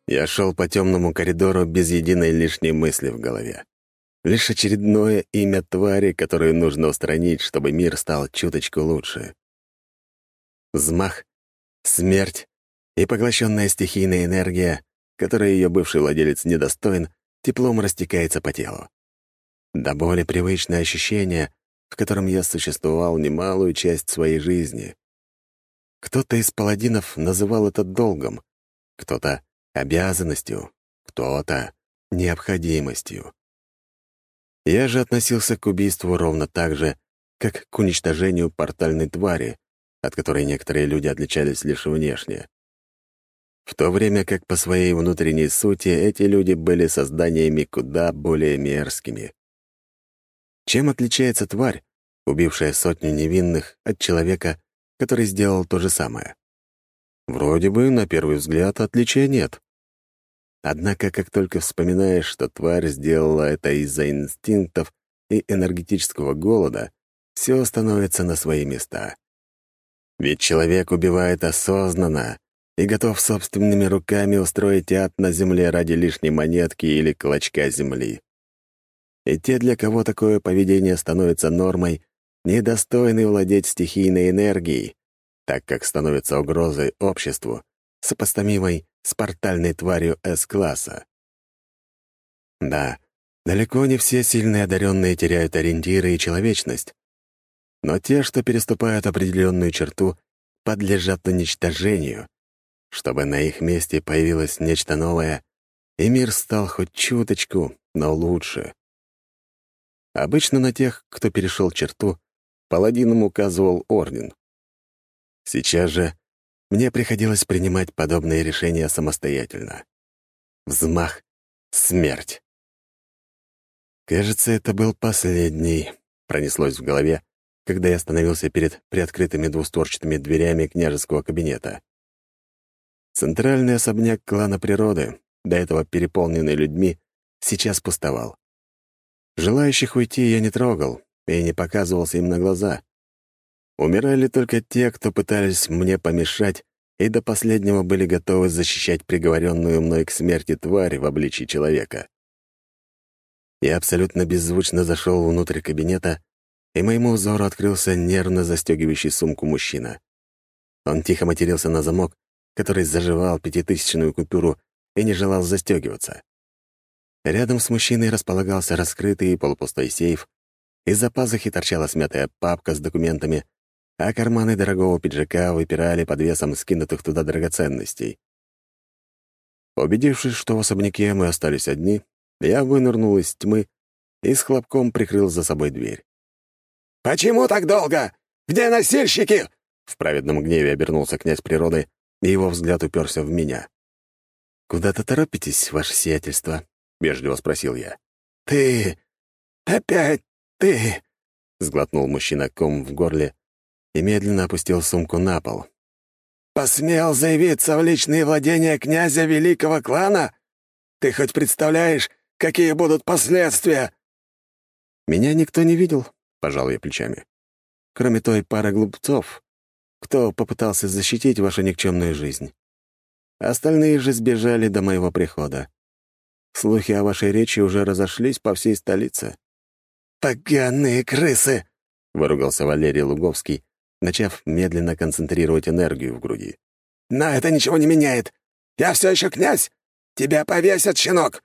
Я шел по темному коридору без единой лишней мысли в голове. Лишь очередное имя твари, которую нужно устранить, чтобы мир стал чуточку лучше. Взмах, смерть и поглощенная стихийная энергия, которой ее бывший владелец недостоин, теплом растекается по телу. До боли привычное ощущение, в котором я существовал немалую часть своей жизни. Кто-то из паладинов называл это долгом, кто-то — обязанностью, кто-то — необходимостью. Я же относился к убийству ровно так же, как к уничтожению портальной твари, от которой некоторые люди отличались лишь внешне. В то время как по своей внутренней сути эти люди были созданиями куда более мерзкими. Чем отличается тварь, убившая сотню невинных, от человека, который сделал то же самое? Вроде бы, на первый взгляд, отличия нет. Однако, как только вспоминаешь, что тварь сделала это из-за инстинктов и энергетического голода, все становится на свои места. Ведь человек убивает осознанно и готов собственными руками устроить ад на земле ради лишней монетки или клочка земли. И те, для кого такое поведение становится нормой, недостойны владеть стихийной энергией, так как становится угрозой обществу, сопоставимой с портальной тварью С-класса. Да, Далеко не все сильные одаренные теряют ориентиры и человечность. Но те, что переступают определенную черту, подлежат уничтожению, чтобы на их месте появилось нечто новое, и мир стал хоть чуточку, но лучше. Обычно на тех, кто перешел черту, паладином указывал орден. Сейчас же мне приходилось принимать подобные решения самостоятельно. Взмах — смерть. Кажется, это был последний, пронеслось в голове, когда я остановился перед приоткрытыми двустворчатыми дверями княжеского кабинета. Центральный особняк клана природы, до этого переполненный людьми, сейчас пустовал. Желающих уйти я не трогал и не показывался им на глаза. Умирали только те, кто пытались мне помешать и до последнего были готовы защищать приговоренную мной к смерти тварь в обличии человека. Я абсолютно беззвучно зашел внутрь кабинета, и моему взору открылся нервно застегивающий сумку мужчина. Он тихо матерился на замок, который заживал пятитысячную купюру и не желал застегиваться. Рядом с мужчиной располагался раскрытый полупустой сейф, из-за пазухи торчала смятая папка с документами, а карманы дорогого пиджака выпирали под весом скинутых туда драгоценностей. Убедившись, что в особняке мы остались одни, я вынырнул из тьмы и с хлопком прикрыл за собой дверь. «Почему так долго? Где носильщики?» В праведном гневе обернулся князь природы, и его взгляд уперся в меня. «Куда-то торопитесь, ваше сиятельство?» — вежливо спросил я. «Ты... опять ты...» — сглотнул мужчина ком в горле и медленно опустил сумку на пол. «Посмел заявиться в личные владения князя великого клана? Ты хоть представляешь, какие будут последствия?» «Меня никто не видел», — пожал я плечами. «Кроме той пары глупцов, кто попытался защитить вашу никчемную жизнь. Остальные же сбежали до моего прихода. Слухи о вашей речи уже разошлись по всей столице». «Поганые крысы!» — выругался Валерий Луговский, начав медленно концентрировать энергию в груди. «Но это ничего не меняет. Я все еще князь. Тебя повесят, щенок!»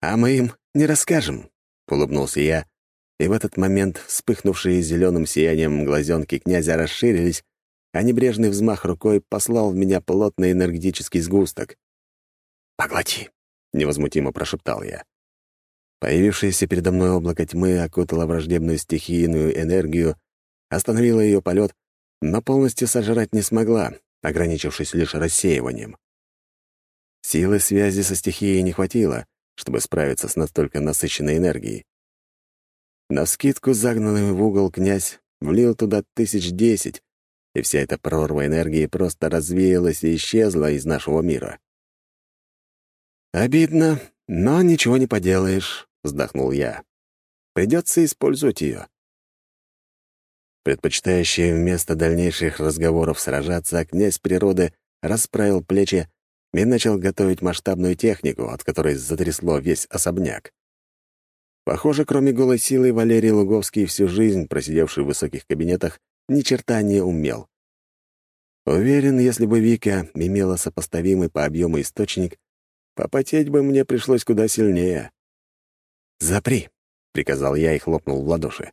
«А мы им не расскажем», — улыбнулся я, и в этот момент вспыхнувшие зеленым сиянием глазенки князя расширились, а небрежный взмах рукой послал в меня плотный энергетический сгусток. «Поглоти», — невозмутимо прошептал я. Появившееся передо мной облако тьмы окутало враждебную стихийную энергию, остановило ее полет, но полностью сожрать не смогла, ограничившись лишь рассеиванием. Силы связи со стихией не хватило, чтобы справиться с настолько насыщенной энергией. На скидку загнанный в угол князь влил туда тысяч десять, и вся эта прорва энергии просто развеялась и исчезла из нашего мира. «Обидно, но ничего не поделаешь», — вздохнул я. «Придется использовать ее». Предпочитающий вместо дальнейших разговоров сражаться, князь природы расправил плечи и начал готовить масштабную технику, от которой затрясло весь особняк. Похоже, кроме голой силы, Валерий Луговский, всю жизнь просидевший в высоких кабинетах, ни черта не умел. Уверен, если бы Вика имела сопоставимый по объему источник, попотеть бы мне пришлось куда сильнее. «Запри», — приказал я и хлопнул в ладоши.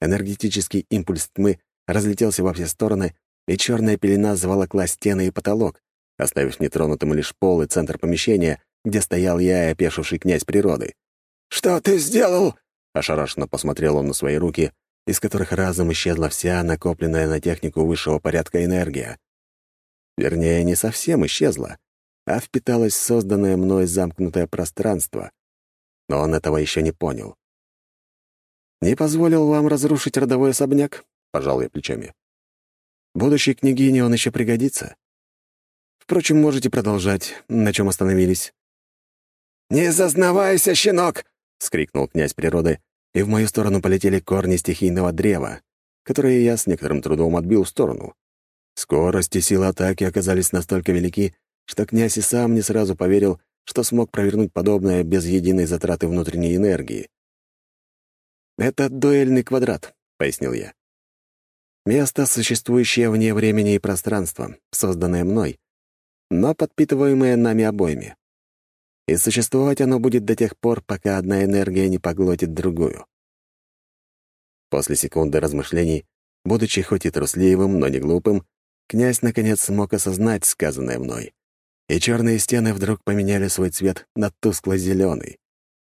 Энергетический импульс тьмы разлетелся во все стороны, и черная пелена заволокла стены и потолок, оставив нетронутым лишь пол и центр помещения, где стоял я и опешивший князь природы. «Что ты сделал?» — ошарашенно посмотрел он на свои руки, из которых разом исчезла вся накопленная на технику высшего порядка энергия. Вернее, не совсем исчезла, а впиталось созданное мной замкнутое пространство. Но он этого еще не понял. «Не позволил вам разрушить родовой особняк?» — пожал я плечами. «Будущей княгине он еще пригодится. Впрочем, можете продолжать, на чем остановились». «Не зазнавайся, щенок!» — скрикнул князь природы, и в мою сторону полетели корни стихийного древа, которые я с некоторым трудом отбил в сторону. Скорость и сила атаки оказались настолько велики, что князь и сам не сразу поверил, что смог провернуть подобное без единой затраты внутренней энергии. «Это дуэльный квадрат», — пояснил я. «Место, существующее вне времени и пространства, созданное мной, но подпитываемое нами обоими. и существовать оно будет до тех пор, пока одна энергия не поглотит другую. После секунды размышлений, будучи хоть и трусливым, но не глупым, князь наконец смог осознать сказанное мной, и черные стены вдруг поменяли свой цвет на тускло-зеленый.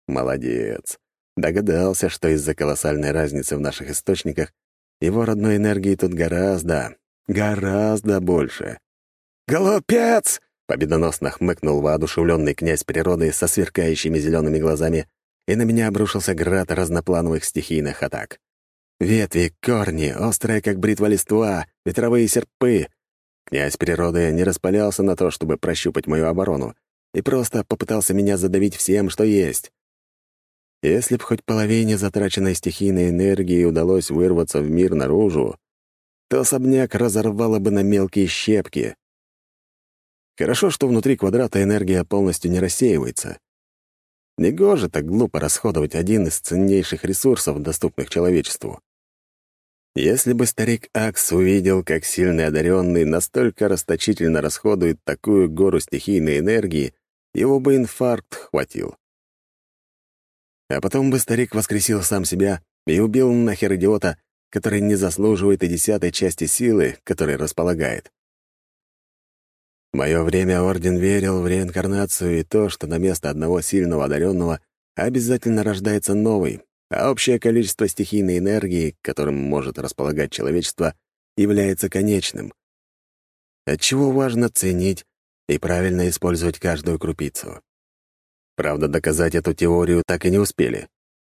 Молодец. Догадался, что из-за колоссальной разницы в наших источниках его родной энергии тут гораздо, гораздо больше. «Глупец!» — победоносно хмыкнул воодушевленный князь природы со сверкающими зелеными глазами, и на меня обрушился град разноплановых стихийных атак. Ветви, корни, острые, как бритва листва, ветровые серпы. Князь природы не распалялся на то, чтобы прощупать мою оборону, и просто попытался меня задавить всем, что есть. Если б хоть половине затраченной стихийной энергии удалось вырваться в мир наружу, то особняк разорвало бы на мелкие щепки. Хорошо, что внутри квадрата энергия полностью не рассеивается. Негоже так глупо расходовать один из ценнейших ресурсов, доступных человечеству. Если бы старик Акс увидел, как сильный одаренный настолько расточительно расходует такую гору стихийной энергии, его бы инфаркт хватил. А потом бы старик воскресил сам себя и убил нахер идиота, который не заслуживает и десятой части силы, которой располагает. В мое время Орден верил в реинкарнацию и то, что на место одного сильного одаренного обязательно рождается новый, а общее количество стихийной энергии, которым может располагать человечество, является конечным. Отчего важно ценить и правильно использовать каждую крупицу. Правда, доказать эту теорию так и не успели.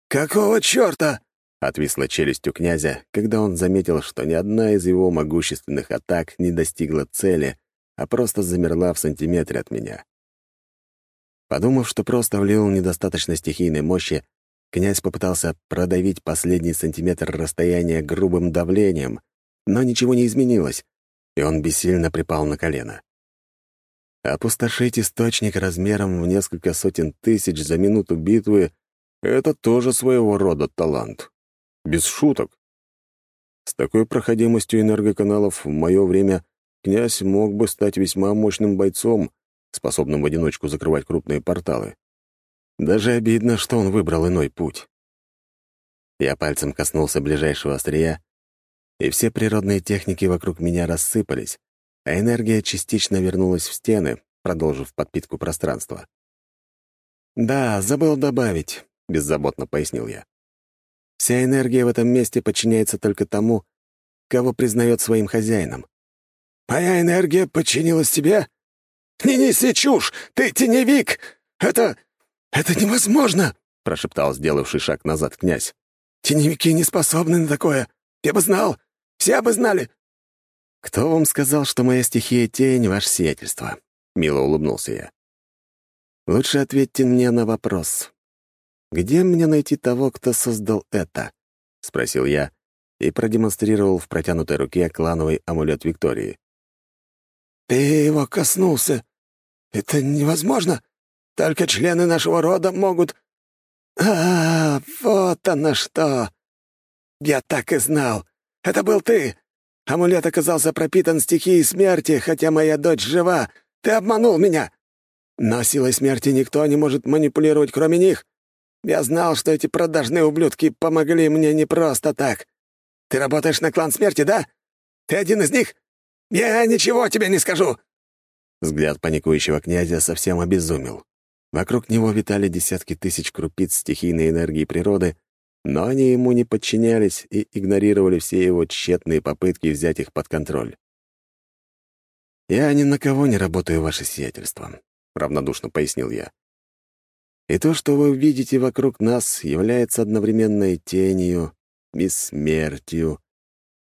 «Какого чёрта?» — отвисла челюстью князя, когда он заметил, что ни одна из его могущественных атак не достигла цели, а просто замерла в сантиметре от меня. Подумав, что просто влил недостаточно стихийной мощи, князь попытался продавить последний сантиметр расстояния грубым давлением, но ничего не изменилось, и он бессильно припал на колено. Опустошить источник размером в несколько сотен тысяч за минуту битвы — это тоже своего рода талант. Без шуток. С такой проходимостью энергоканалов в мое время князь мог бы стать весьма мощным бойцом, способным в одиночку закрывать крупные порталы. Даже обидно, что он выбрал иной путь. Я пальцем коснулся ближайшего острия, и все природные техники вокруг меня рассыпались, а энергия частично вернулась в стены, продолжив подпитку пространства. «Да, забыл добавить», — беззаботно пояснил я. «Вся энергия в этом месте подчиняется только тому, кого признает своим хозяином». «Моя энергия подчинилась тебе? Не неси чушь! Ты теневик! Это... это невозможно!» — прошептал сделавший шаг назад князь. «Теневики не способны на такое. Я бы знал. Все бы знали. «Кто вам сказал, что моя стихия — тень, ваше сиятельство?» — мило улыбнулся я. «Лучше ответьте мне на вопрос. Где мне найти того, кто создал это?» — спросил я и продемонстрировал в протянутой руке клановый амулет Виктории. «Ты его коснулся. Это невозможно. Только члены нашего рода могут...» «А, вот оно что! Я так и знал. Это был ты. Амулет оказался пропитан стихией смерти, хотя моя дочь жива. Ты обманул меня. Но силой смерти никто не может манипулировать, кроме них. Я знал, что эти продажные ублюдки помогли мне не просто так. Ты работаешь на клан смерти, да? Ты один из них? Я ничего тебе не скажу!» Взгляд паникующего князя совсем обезумел. Вокруг него витали десятки тысяч крупиц стихийной энергии природы, но они ему не подчинялись и игнорировали все его тщетные попытки взять их под контроль. «Я ни на кого не работаю, ваше сиятельство», — равнодушно пояснил я. «И то, что вы видите вокруг нас, является одновременно и тенью, и смертью».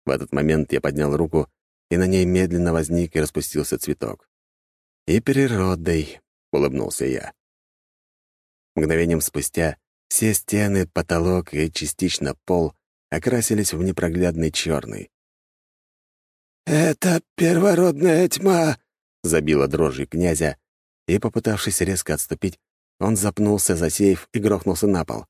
В этот момент я поднял руку, и на ней медленно возник и распустился цветок. «И природой», — улыбнулся я. Мгновением спустя все стены, потолок и частично пол окрасились в непроглядный черный. «Это первородная тьма!» — забила дрожью князя, и, попытавшись резко отступить, он запнулся за сейф и грохнулся на пол.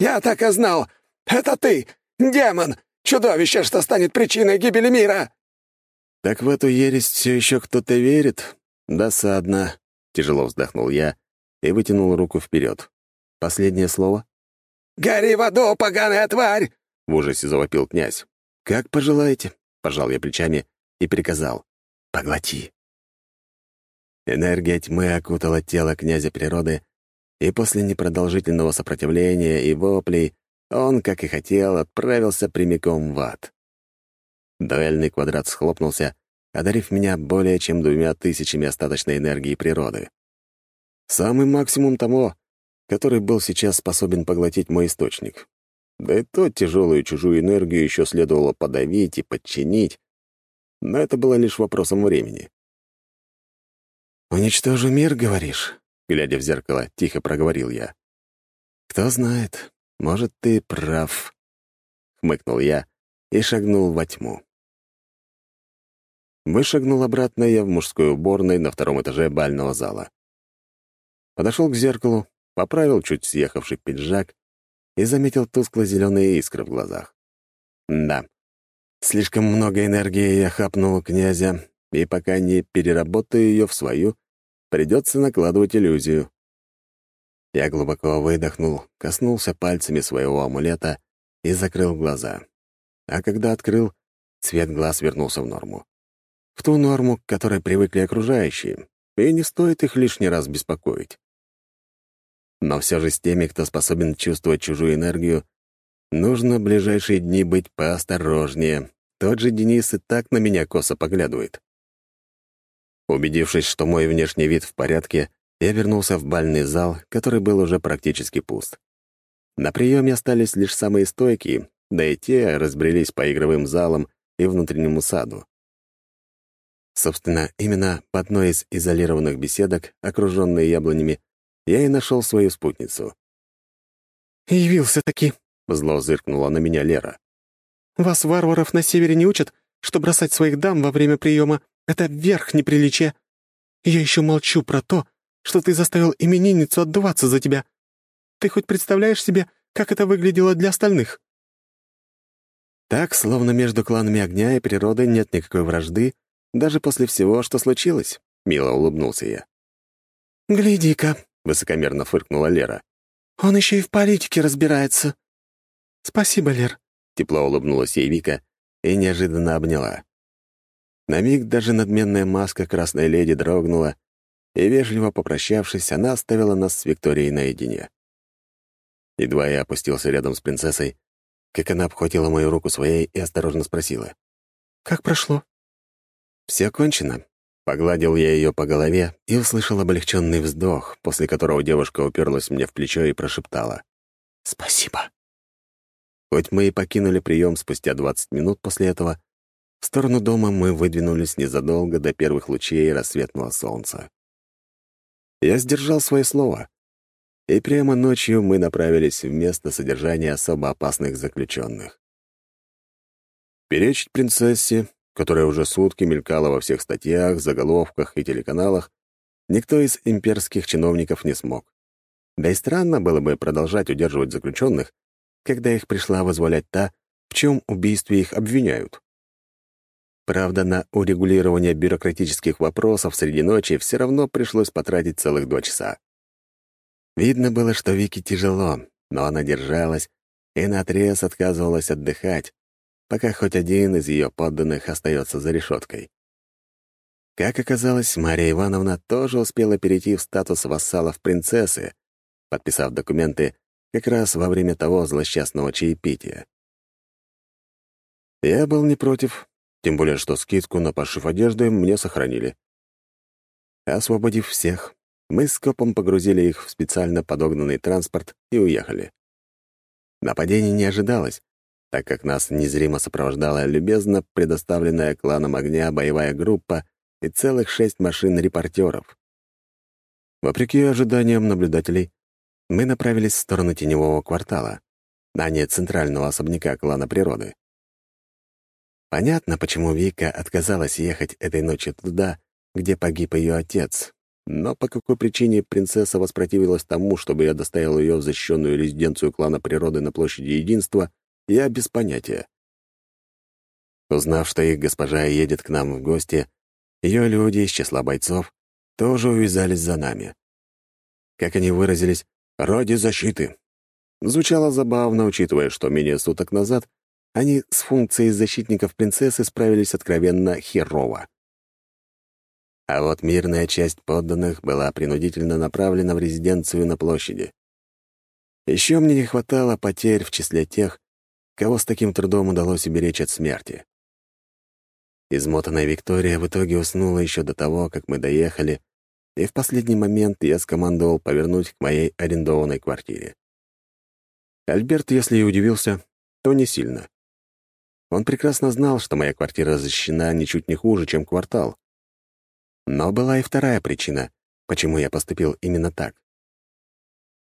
«Я так и знал! Это ты! Демон! Чудовище, что станет причиной гибели мира!» «Так в эту ересь все еще кто-то верит? Досадно», — тяжело вздохнул я и вытянул руку вперед. Последнее слово? «Гори в аду, поганая тварь!» — в ужасе завопил князь. «Как пожелаете», — пожал я плечами и приказал. «Поглоти». Энергия тьмы окутала тело князя природы, и после непродолжительного сопротивления и воплей он, как и хотел, отправился прямиком в ад. Дуэльный квадрат схлопнулся, одарив меня более чем двумя тысячами остаточной энергии природы. Самый максимум того, который был сейчас способен поглотить мой источник. Да и то тяжелую чужую энергию еще следовало подавить и подчинить, но это было лишь вопросом времени. «Уничтожу мир, говоришь?» — глядя в зеркало, тихо проговорил я. «Кто знает, может, ты прав», — хмыкнул я и шагнул во тьму. Вышагнул обратно я в мужской уборной на втором этаже бального зала. Подошел к зеркалу, поправил чуть съехавший пиджак и заметил тускло-зеленые искры в глазах. Да, слишком много энергии я хапнул князя, и пока не переработаю ее в свою, придется накладывать иллюзию. Я глубоко выдохнул, коснулся пальцами своего амулета и закрыл глаза. А когда открыл, цвет глаз вернулся в норму. В ту норму, к которой привыкли окружающие, и не стоит их лишний раз беспокоить. Но все же с теми, кто способен чувствовать чужую энергию, нужно в ближайшие дни быть поосторожнее. Тот же Денис и так на меня косо поглядывает. Убедившись, что мой внешний вид в порядке, я вернулся в бальный зал, который был уже практически пуст. На приеме остались лишь самые стойкие, да и те разбрелись по игровым залам и внутреннему саду. Собственно, именно в одной из изолированных беседок, окруженной яблонями, я и нашел свою спутницу. «Явился-таки», — зло зыркнула на меня Лера. «Вас, варваров, на севере не учат, что бросать своих дам во время приема — это верх неприличия. Я еще молчу про то, что ты заставил именинницу отдуваться за тебя. Ты хоть представляешь себе, как это выглядело для остальных?» Так, словно между кланами огня и природы нет никакой вражды, даже после всего, что случилось, — мило улыбнулся я. «Гляди-ка», — высокомерно фыркнула Лера. «Он еще и в политике разбирается». «Спасибо, Лер», — тепло улыбнулась ей Вика и неожиданно обняла. На миг даже надменная маска красной леди дрогнула, и, вежливо попрощавшись, она оставила нас с Викторией наедине. Едва я опустился рядом с принцессой, как она обхватила мою руку своей и осторожно спросила. «Как прошло?» «Все кончено». Погладил я ее по голове и услышал облегченный вздох, после которого девушка уперлась мне в плечо и прошептала. «Спасибо». Хоть мы и покинули прием спустя 20 минут после этого, в сторону дома мы выдвинулись незадолго до первых лучей рассветного солнца. Я сдержал свое слово, и прямо ночью мы направились в место содержания особо опасных заключенных. Перечить принцессе которая уже сутки мелькала во всех статьях, заголовках и телеканалах, никто из имперских чиновников не смог. Да и странно было бы продолжать удерживать заключенных, когда их пришла вызволять та, в чем убийстве их обвиняют. Правда, на урегулирование бюрократических вопросов среди ночи все равно пришлось потратить целых два часа. Видно было, что Вике тяжело, но она держалась и наотрез отказывалась отдыхать, пока хоть один из ее подданных остается за решеткой. Как оказалось, Мария Ивановна тоже успела перейти в статус вассалов принцессы, подписав документы как раз во время того злосчастного чаепития. Я был не против, тем более что скидку на пошив одежды мне сохранили. Освободив всех, мы с копом погрузили их в специально подогнанный транспорт и уехали. Нападений не ожидалось, так как нас незримо сопровождала любезно предоставленная кланом огня боевая группа и целых шесть машин репортеров. Вопреки ожиданиям наблюдателей, мы направились в сторону теневого квартала, а не центрального особняка клана природы. Понятно, почему Вика отказалась ехать этой ночью туда, где погиб ее отец, но по какой причине принцесса воспротивилась тому, чтобы я доставил ее в защищенную резиденцию клана природы на площади Единства, я без понятия. Узнав, что их госпожа едет к нам в гости, ее люди из числа бойцов тоже увязались за нами. как они выразились, ради защиты. Звучало забавно, учитывая, что менее суток назад они с функцией защитников принцессы справились откровенно херово. А вот мирная часть подданных была принудительно направлена в резиденцию на площади. Еще мне не хватало потерь в числе тех, кого с таким трудом удалось уберечь от смерти. Измотанная Виктория в итоге уснула еще до того, как мы доехали, и в последний момент я скомандовал повернуть к моей арендованной квартире. Альберт, если и удивился, то не сильно. Он прекрасно знал, что моя квартира защищена ничуть не хуже, чем квартал. Но была и вторая причина, почему я поступил именно так.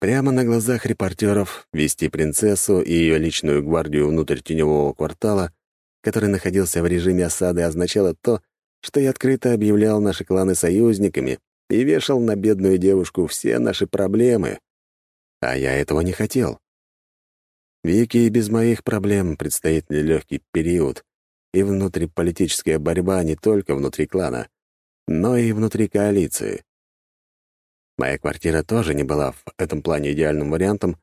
Прямо на глазах репортеров вести принцессу и ее личную гвардию внутрь теневого квартала, который находился в режиме осады, означало то, что я открыто объявлял наши кланы союзниками и вешал на бедную девушку все наши проблемы. А я этого не хотел. Вике и без моих проблем предстоит нелегкий период, и внутриполитическая борьба не только внутри клана, но и внутри коалиции. Моя квартира тоже не была в этом плане идеальным вариантом,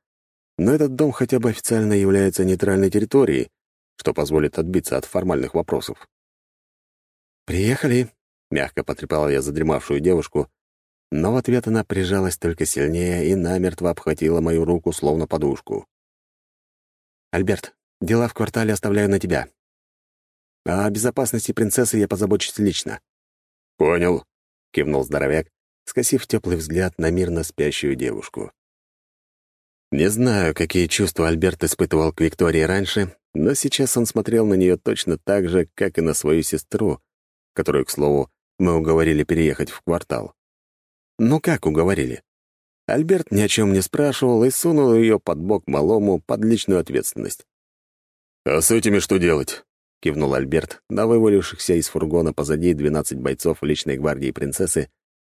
но этот дом хотя бы официально является нейтральной территорией, что позволит отбиться от формальных вопросов. «Приехали», — мягко потрепала я задремавшую девушку, но в ответ она прижалась только сильнее и намертво обхватила мою руку, словно подушку. «Альберт, дела в квартале оставляю на тебя. А о безопасности принцессы я позабочусь лично». «Понял», — кивнул здоровяк, скосив теплый взгляд на мирно спящую девушку. Не знаю, какие чувства Альберт испытывал к Виктории раньше, но сейчас он смотрел на нее точно так же, как и на свою сестру, которую, к слову, мы уговорили переехать в квартал. Ну как уговорили? Альберт ни о чем не спрашивал и сунул ее под бок малому под личную ответственность. «А с этими что делать?» — кивнул Альберт на вывалившихся из фургона позади 12 бойцов личной гвардии принцессы,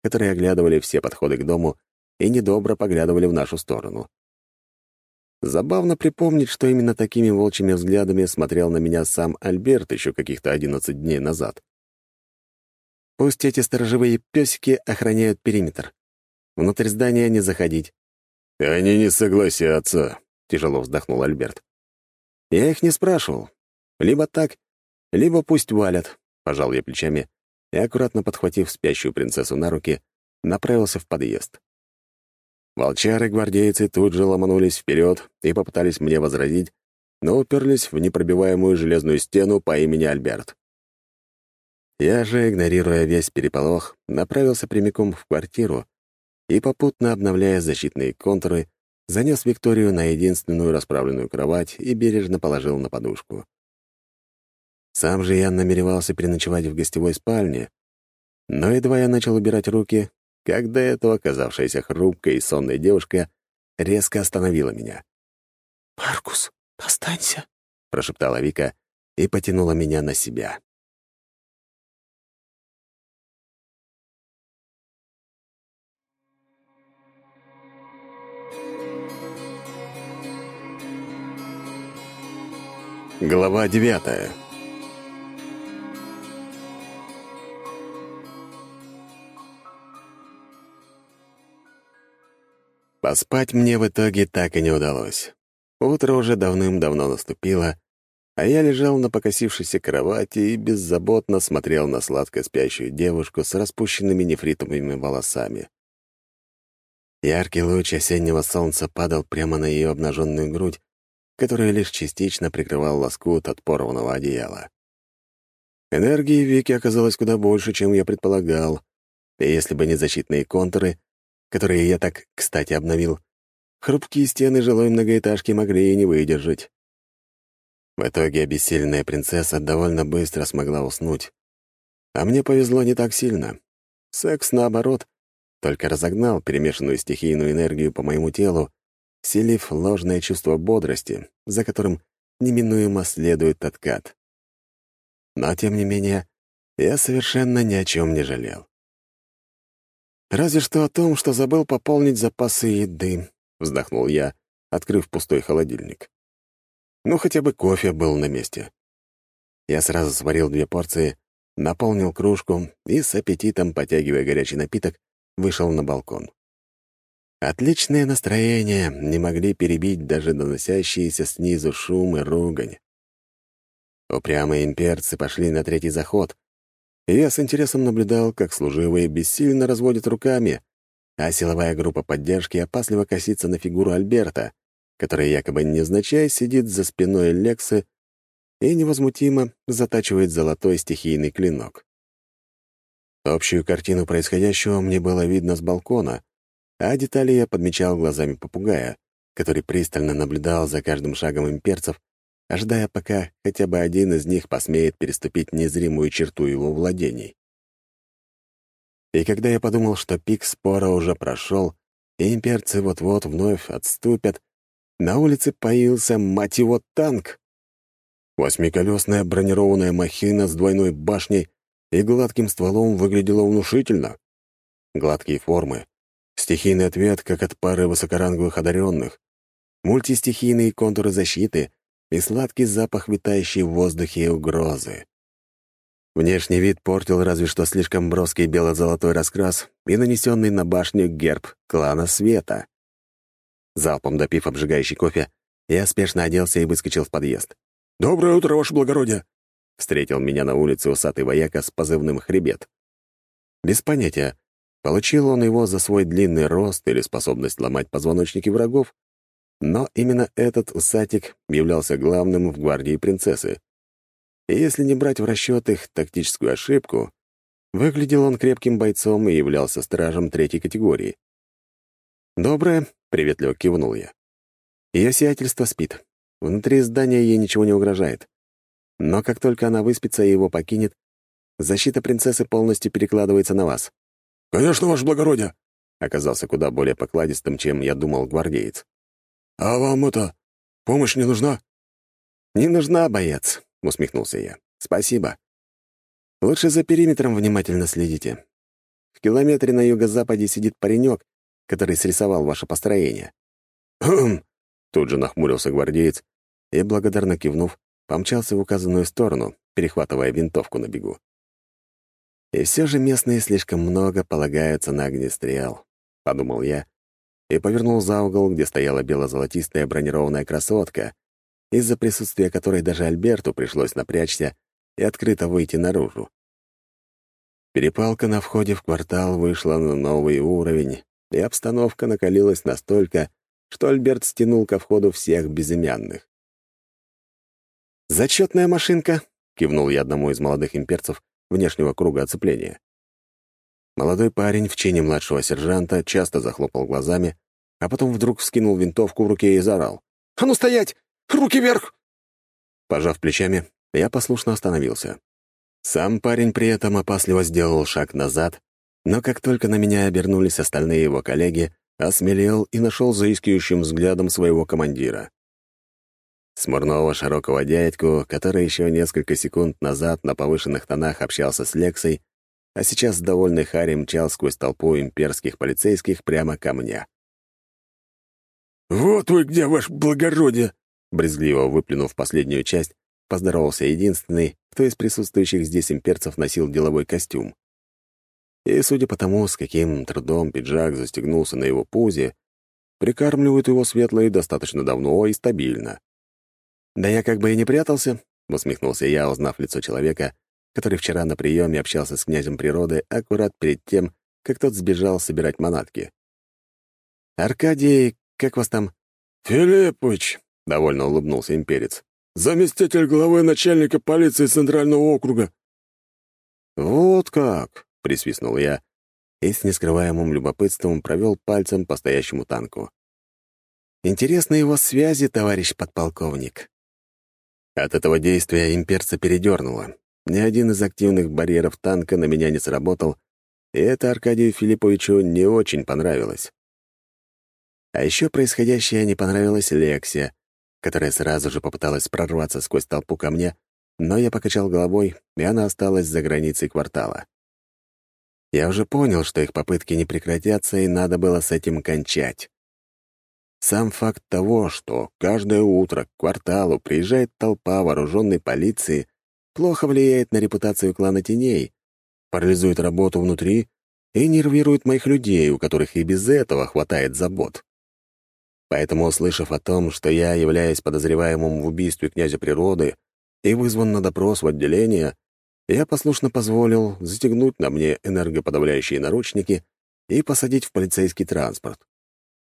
которые оглядывали все подходы к дому и недобро поглядывали в нашу сторону. Забавно припомнить, что именно такими волчьими взглядами смотрел на меня сам Альберт еще каких-то 11 дней назад. Пусть эти сторожевые песики охраняют периметр. Внутрь здания не заходить. «Они не согласятся», — тяжело вздохнул Альберт. «Я их не спрашивал. Либо так, либо пусть валят», — пожал я плечами и, аккуратно подхватив спящую принцессу на руки, направился в подъезд. Волчары-гвардейцы тут же ломанулись вперед и попытались мне возразить, но уперлись в непробиваемую железную стену по имени Альберт. Я же, игнорируя весь переполох, направился прямиком в квартиру, и, попутно обновляя защитные контуры, занес Викторию на единственную расправленную кровать и бережно положил на подушку. Сам же я намеревался переночевать в гостевой спальне, но едва я начал убирать руки, как до этого оказавшаяся хрупкая и сонная девушка резко остановила меня. «Маркус, останься», — прошептала Вика и потянула меня на себя. Глава девятая. Поспать мне в итоге так и не удалось. Утро уже давным-давно наступило, а я лежал на покосившейся кровати и беззаботно смотрел на сладко спящую девушку с распущенными нефритовыми волосами. Яркий луч осеннего солнца падал прямо на ее обнаженную грудь, который лишь частично прикрывал лоскут от порванного одеяла. Энергии Вики оказалось куда больше, чем я предполагал, и если бы не защитные контуры, которые я так, кстати, обновил, хрупкие стены жилой многоэтажки могли и не выдержать. В итоге обессиленная принцесса довольно быстро смогла уснуть. А мне повезло не так сильно. Секс, наоборот, только разогнал перемешанную стихийную энергию по моему телу вселив ложное чувство бодрости, за которым неминуемо следует откат. Но, тем не менее, я совершенно ни о чем не жалел. «Разве что о том, что забыл пополнить запасы еды», — вздохнул я, открыв пустой холодильник. Ну, хотя бы кофе был на месте. Я сразу сварил две порции, наполнил кружку и с аппетитом, потягивая горячий напиток, вышел на балкон. Отличное настроение не могли перебить даже доносящиеся снизу шум и ругань. Упрямые имперцы пошли на третий заход, и я с интересом наблюдал, как служивые бессильно разводят руками, а силовая группа поддержки опасливо косится на фигуру Альберта, который якобы незначай сидит за спиной Лексы и невозмутимо затачивает золотой стихийный клинок. Общую картину происходящего мне было видно с балкона, а детали я подмечал глазами попугая, который пристально наблюдал за каждым шагом имперцев, ожидая, пока хотя бы один из них посмеет переступить незримую черту его владений. И когда я подумал, что пик спора уже прошел, и имперцы вот-вот вновь отступят, на улице появился, мать его, танк. Восьмиколесная бронированная махина с двойной башней и гладким стволом выглядела внушительно. Гладкие формы, стихийный ответ, как от пары высокоранговых одаренных, мультистихийные контуры защиты и сладкий запах, витающий в воздухе угрозы. Внешний вид портил разве что слишком броский бело-золотой раскрас и нанесенный на башню герб клана Света. Залпом допив обжигающий кофе, я спешно оделся и выскочил в подъезд. «Доброе утро, ваше благородие!» Встретил меня на улице усатый вояка с позывным «Хребет». Без понятия, получил он его за свой длинный рост или способность ломать позвоночники врагов, но именно этот усатик являлся главным в гвардии принцессы. И если не брать в расчет их тактическую ошибку, выглядел он крепким бойцом и являлся стражем третьей категории. «Доброе», — приветливо кивнул я. Ее сиятельство спит. Внутри здания ей ничего не угрожает. Но как только она выспится и его покинет, защита принцессы полностью перекладывается на вас. «Конечно, ваше благородие!» — оказался куда более покладистым, чем я думал гвардеец. «А вам это... помощь не нужна?» «Не нужна, боец», — усмехнулся я. «Спасибо. Лучше за периметром внимательно следите. В километре на юго-западе сидит паренек, который срисовал ваше построение». «Хм!» — тут же нахмурился гвардеец и, благодарно кивнув, помчался в указанную сторону, перехватывая винтовку на бегу. «И все же местные слишком много полагаются на огнестрел», — подумал я, и повернул за угол, где стояла бело-золотистая бронированная красотка, из-за присутствия которой даже Альберту пришлось напрячься и открыто выйти наружу. Перепалка на входе в квартал вышла на новый уровень, и обстановка накалилась настолько, что Альберт стянул ко входу всех безымянных. «Зачетная машинка!» — кивнул я одному из молодых имперцев внешнего круга оцепления. Молодой парень в чине младшего сержанта часто захлопал глазами, а потом вдруг вскинул винтовку в руке и заорал. «А ну стоять! Руки вверх!» Пожав плечами, я послушно остановился. Сам парень при этом опасливо сделал шаг назад, но как только на меня обернулись остальные его коллеги, осмелел и нашел заискивающим взглядом своего командира. Смурного широкого дядьку, который еще несколько секунд назад на повышенных тонах общался с Лексой, а сейчас довольный Харри мчал сквозь толпу имперских полицейских прямо ко мне. «Вот вы где, ваше благородие!» Брезгливо выплюнув последнюю часть, поздоровался единственный, кто из присутствующих здесь имперцев носил деловой костюм. И, судя по тому, с каким трудом пиджак застегнулся на его пузе, прикармливают его светло и достаточно давно и стабильно. «Да я как бы и не прятался», — усмехнулся я, узнав лицо человека, который вчера на приеме общался с князем природы аккурат перед тем, как тот сбежал собирать манатки. «Аркадий как вас там?» «Филиппович», — довольно улыбнулся имперец. «Заместитель главы начальника полиции Центрального округа». «Вот как!» — присвистнул я и с нескрываемым любопытством провел пальцем по стоящему танку. «Интересны его связи, товарищ подполковник». От этого действия имперца передернуло. Ни один из активных барьеров танка на меня не сработал, и это Аркадию Филипповичу не очень понравилось. А еще происходящее не понравилось Лексе, которая сразу же попыталась прорваться сквозь толпу ко мне, но я покачал головой, и она осталась за границей квартала. Я уже понял, что их попытки не прекратятся, и надо было с этим кончать. Сам факт того, что каждое утро к кварталу приезжает толпа вооруженной полиции, плохо влияет на репутацию клана теней, парализует работу внутри и нервирует моих людей, у которых и без этого хватает забот. Поэтому, услышав о том, что я являюсь подозреваемым в убийстве князя природы и вызван на допрос в отделение, я послушно позволил застегнуть на мне энергоподавляющие наручники и посадить в полицейский транспорт.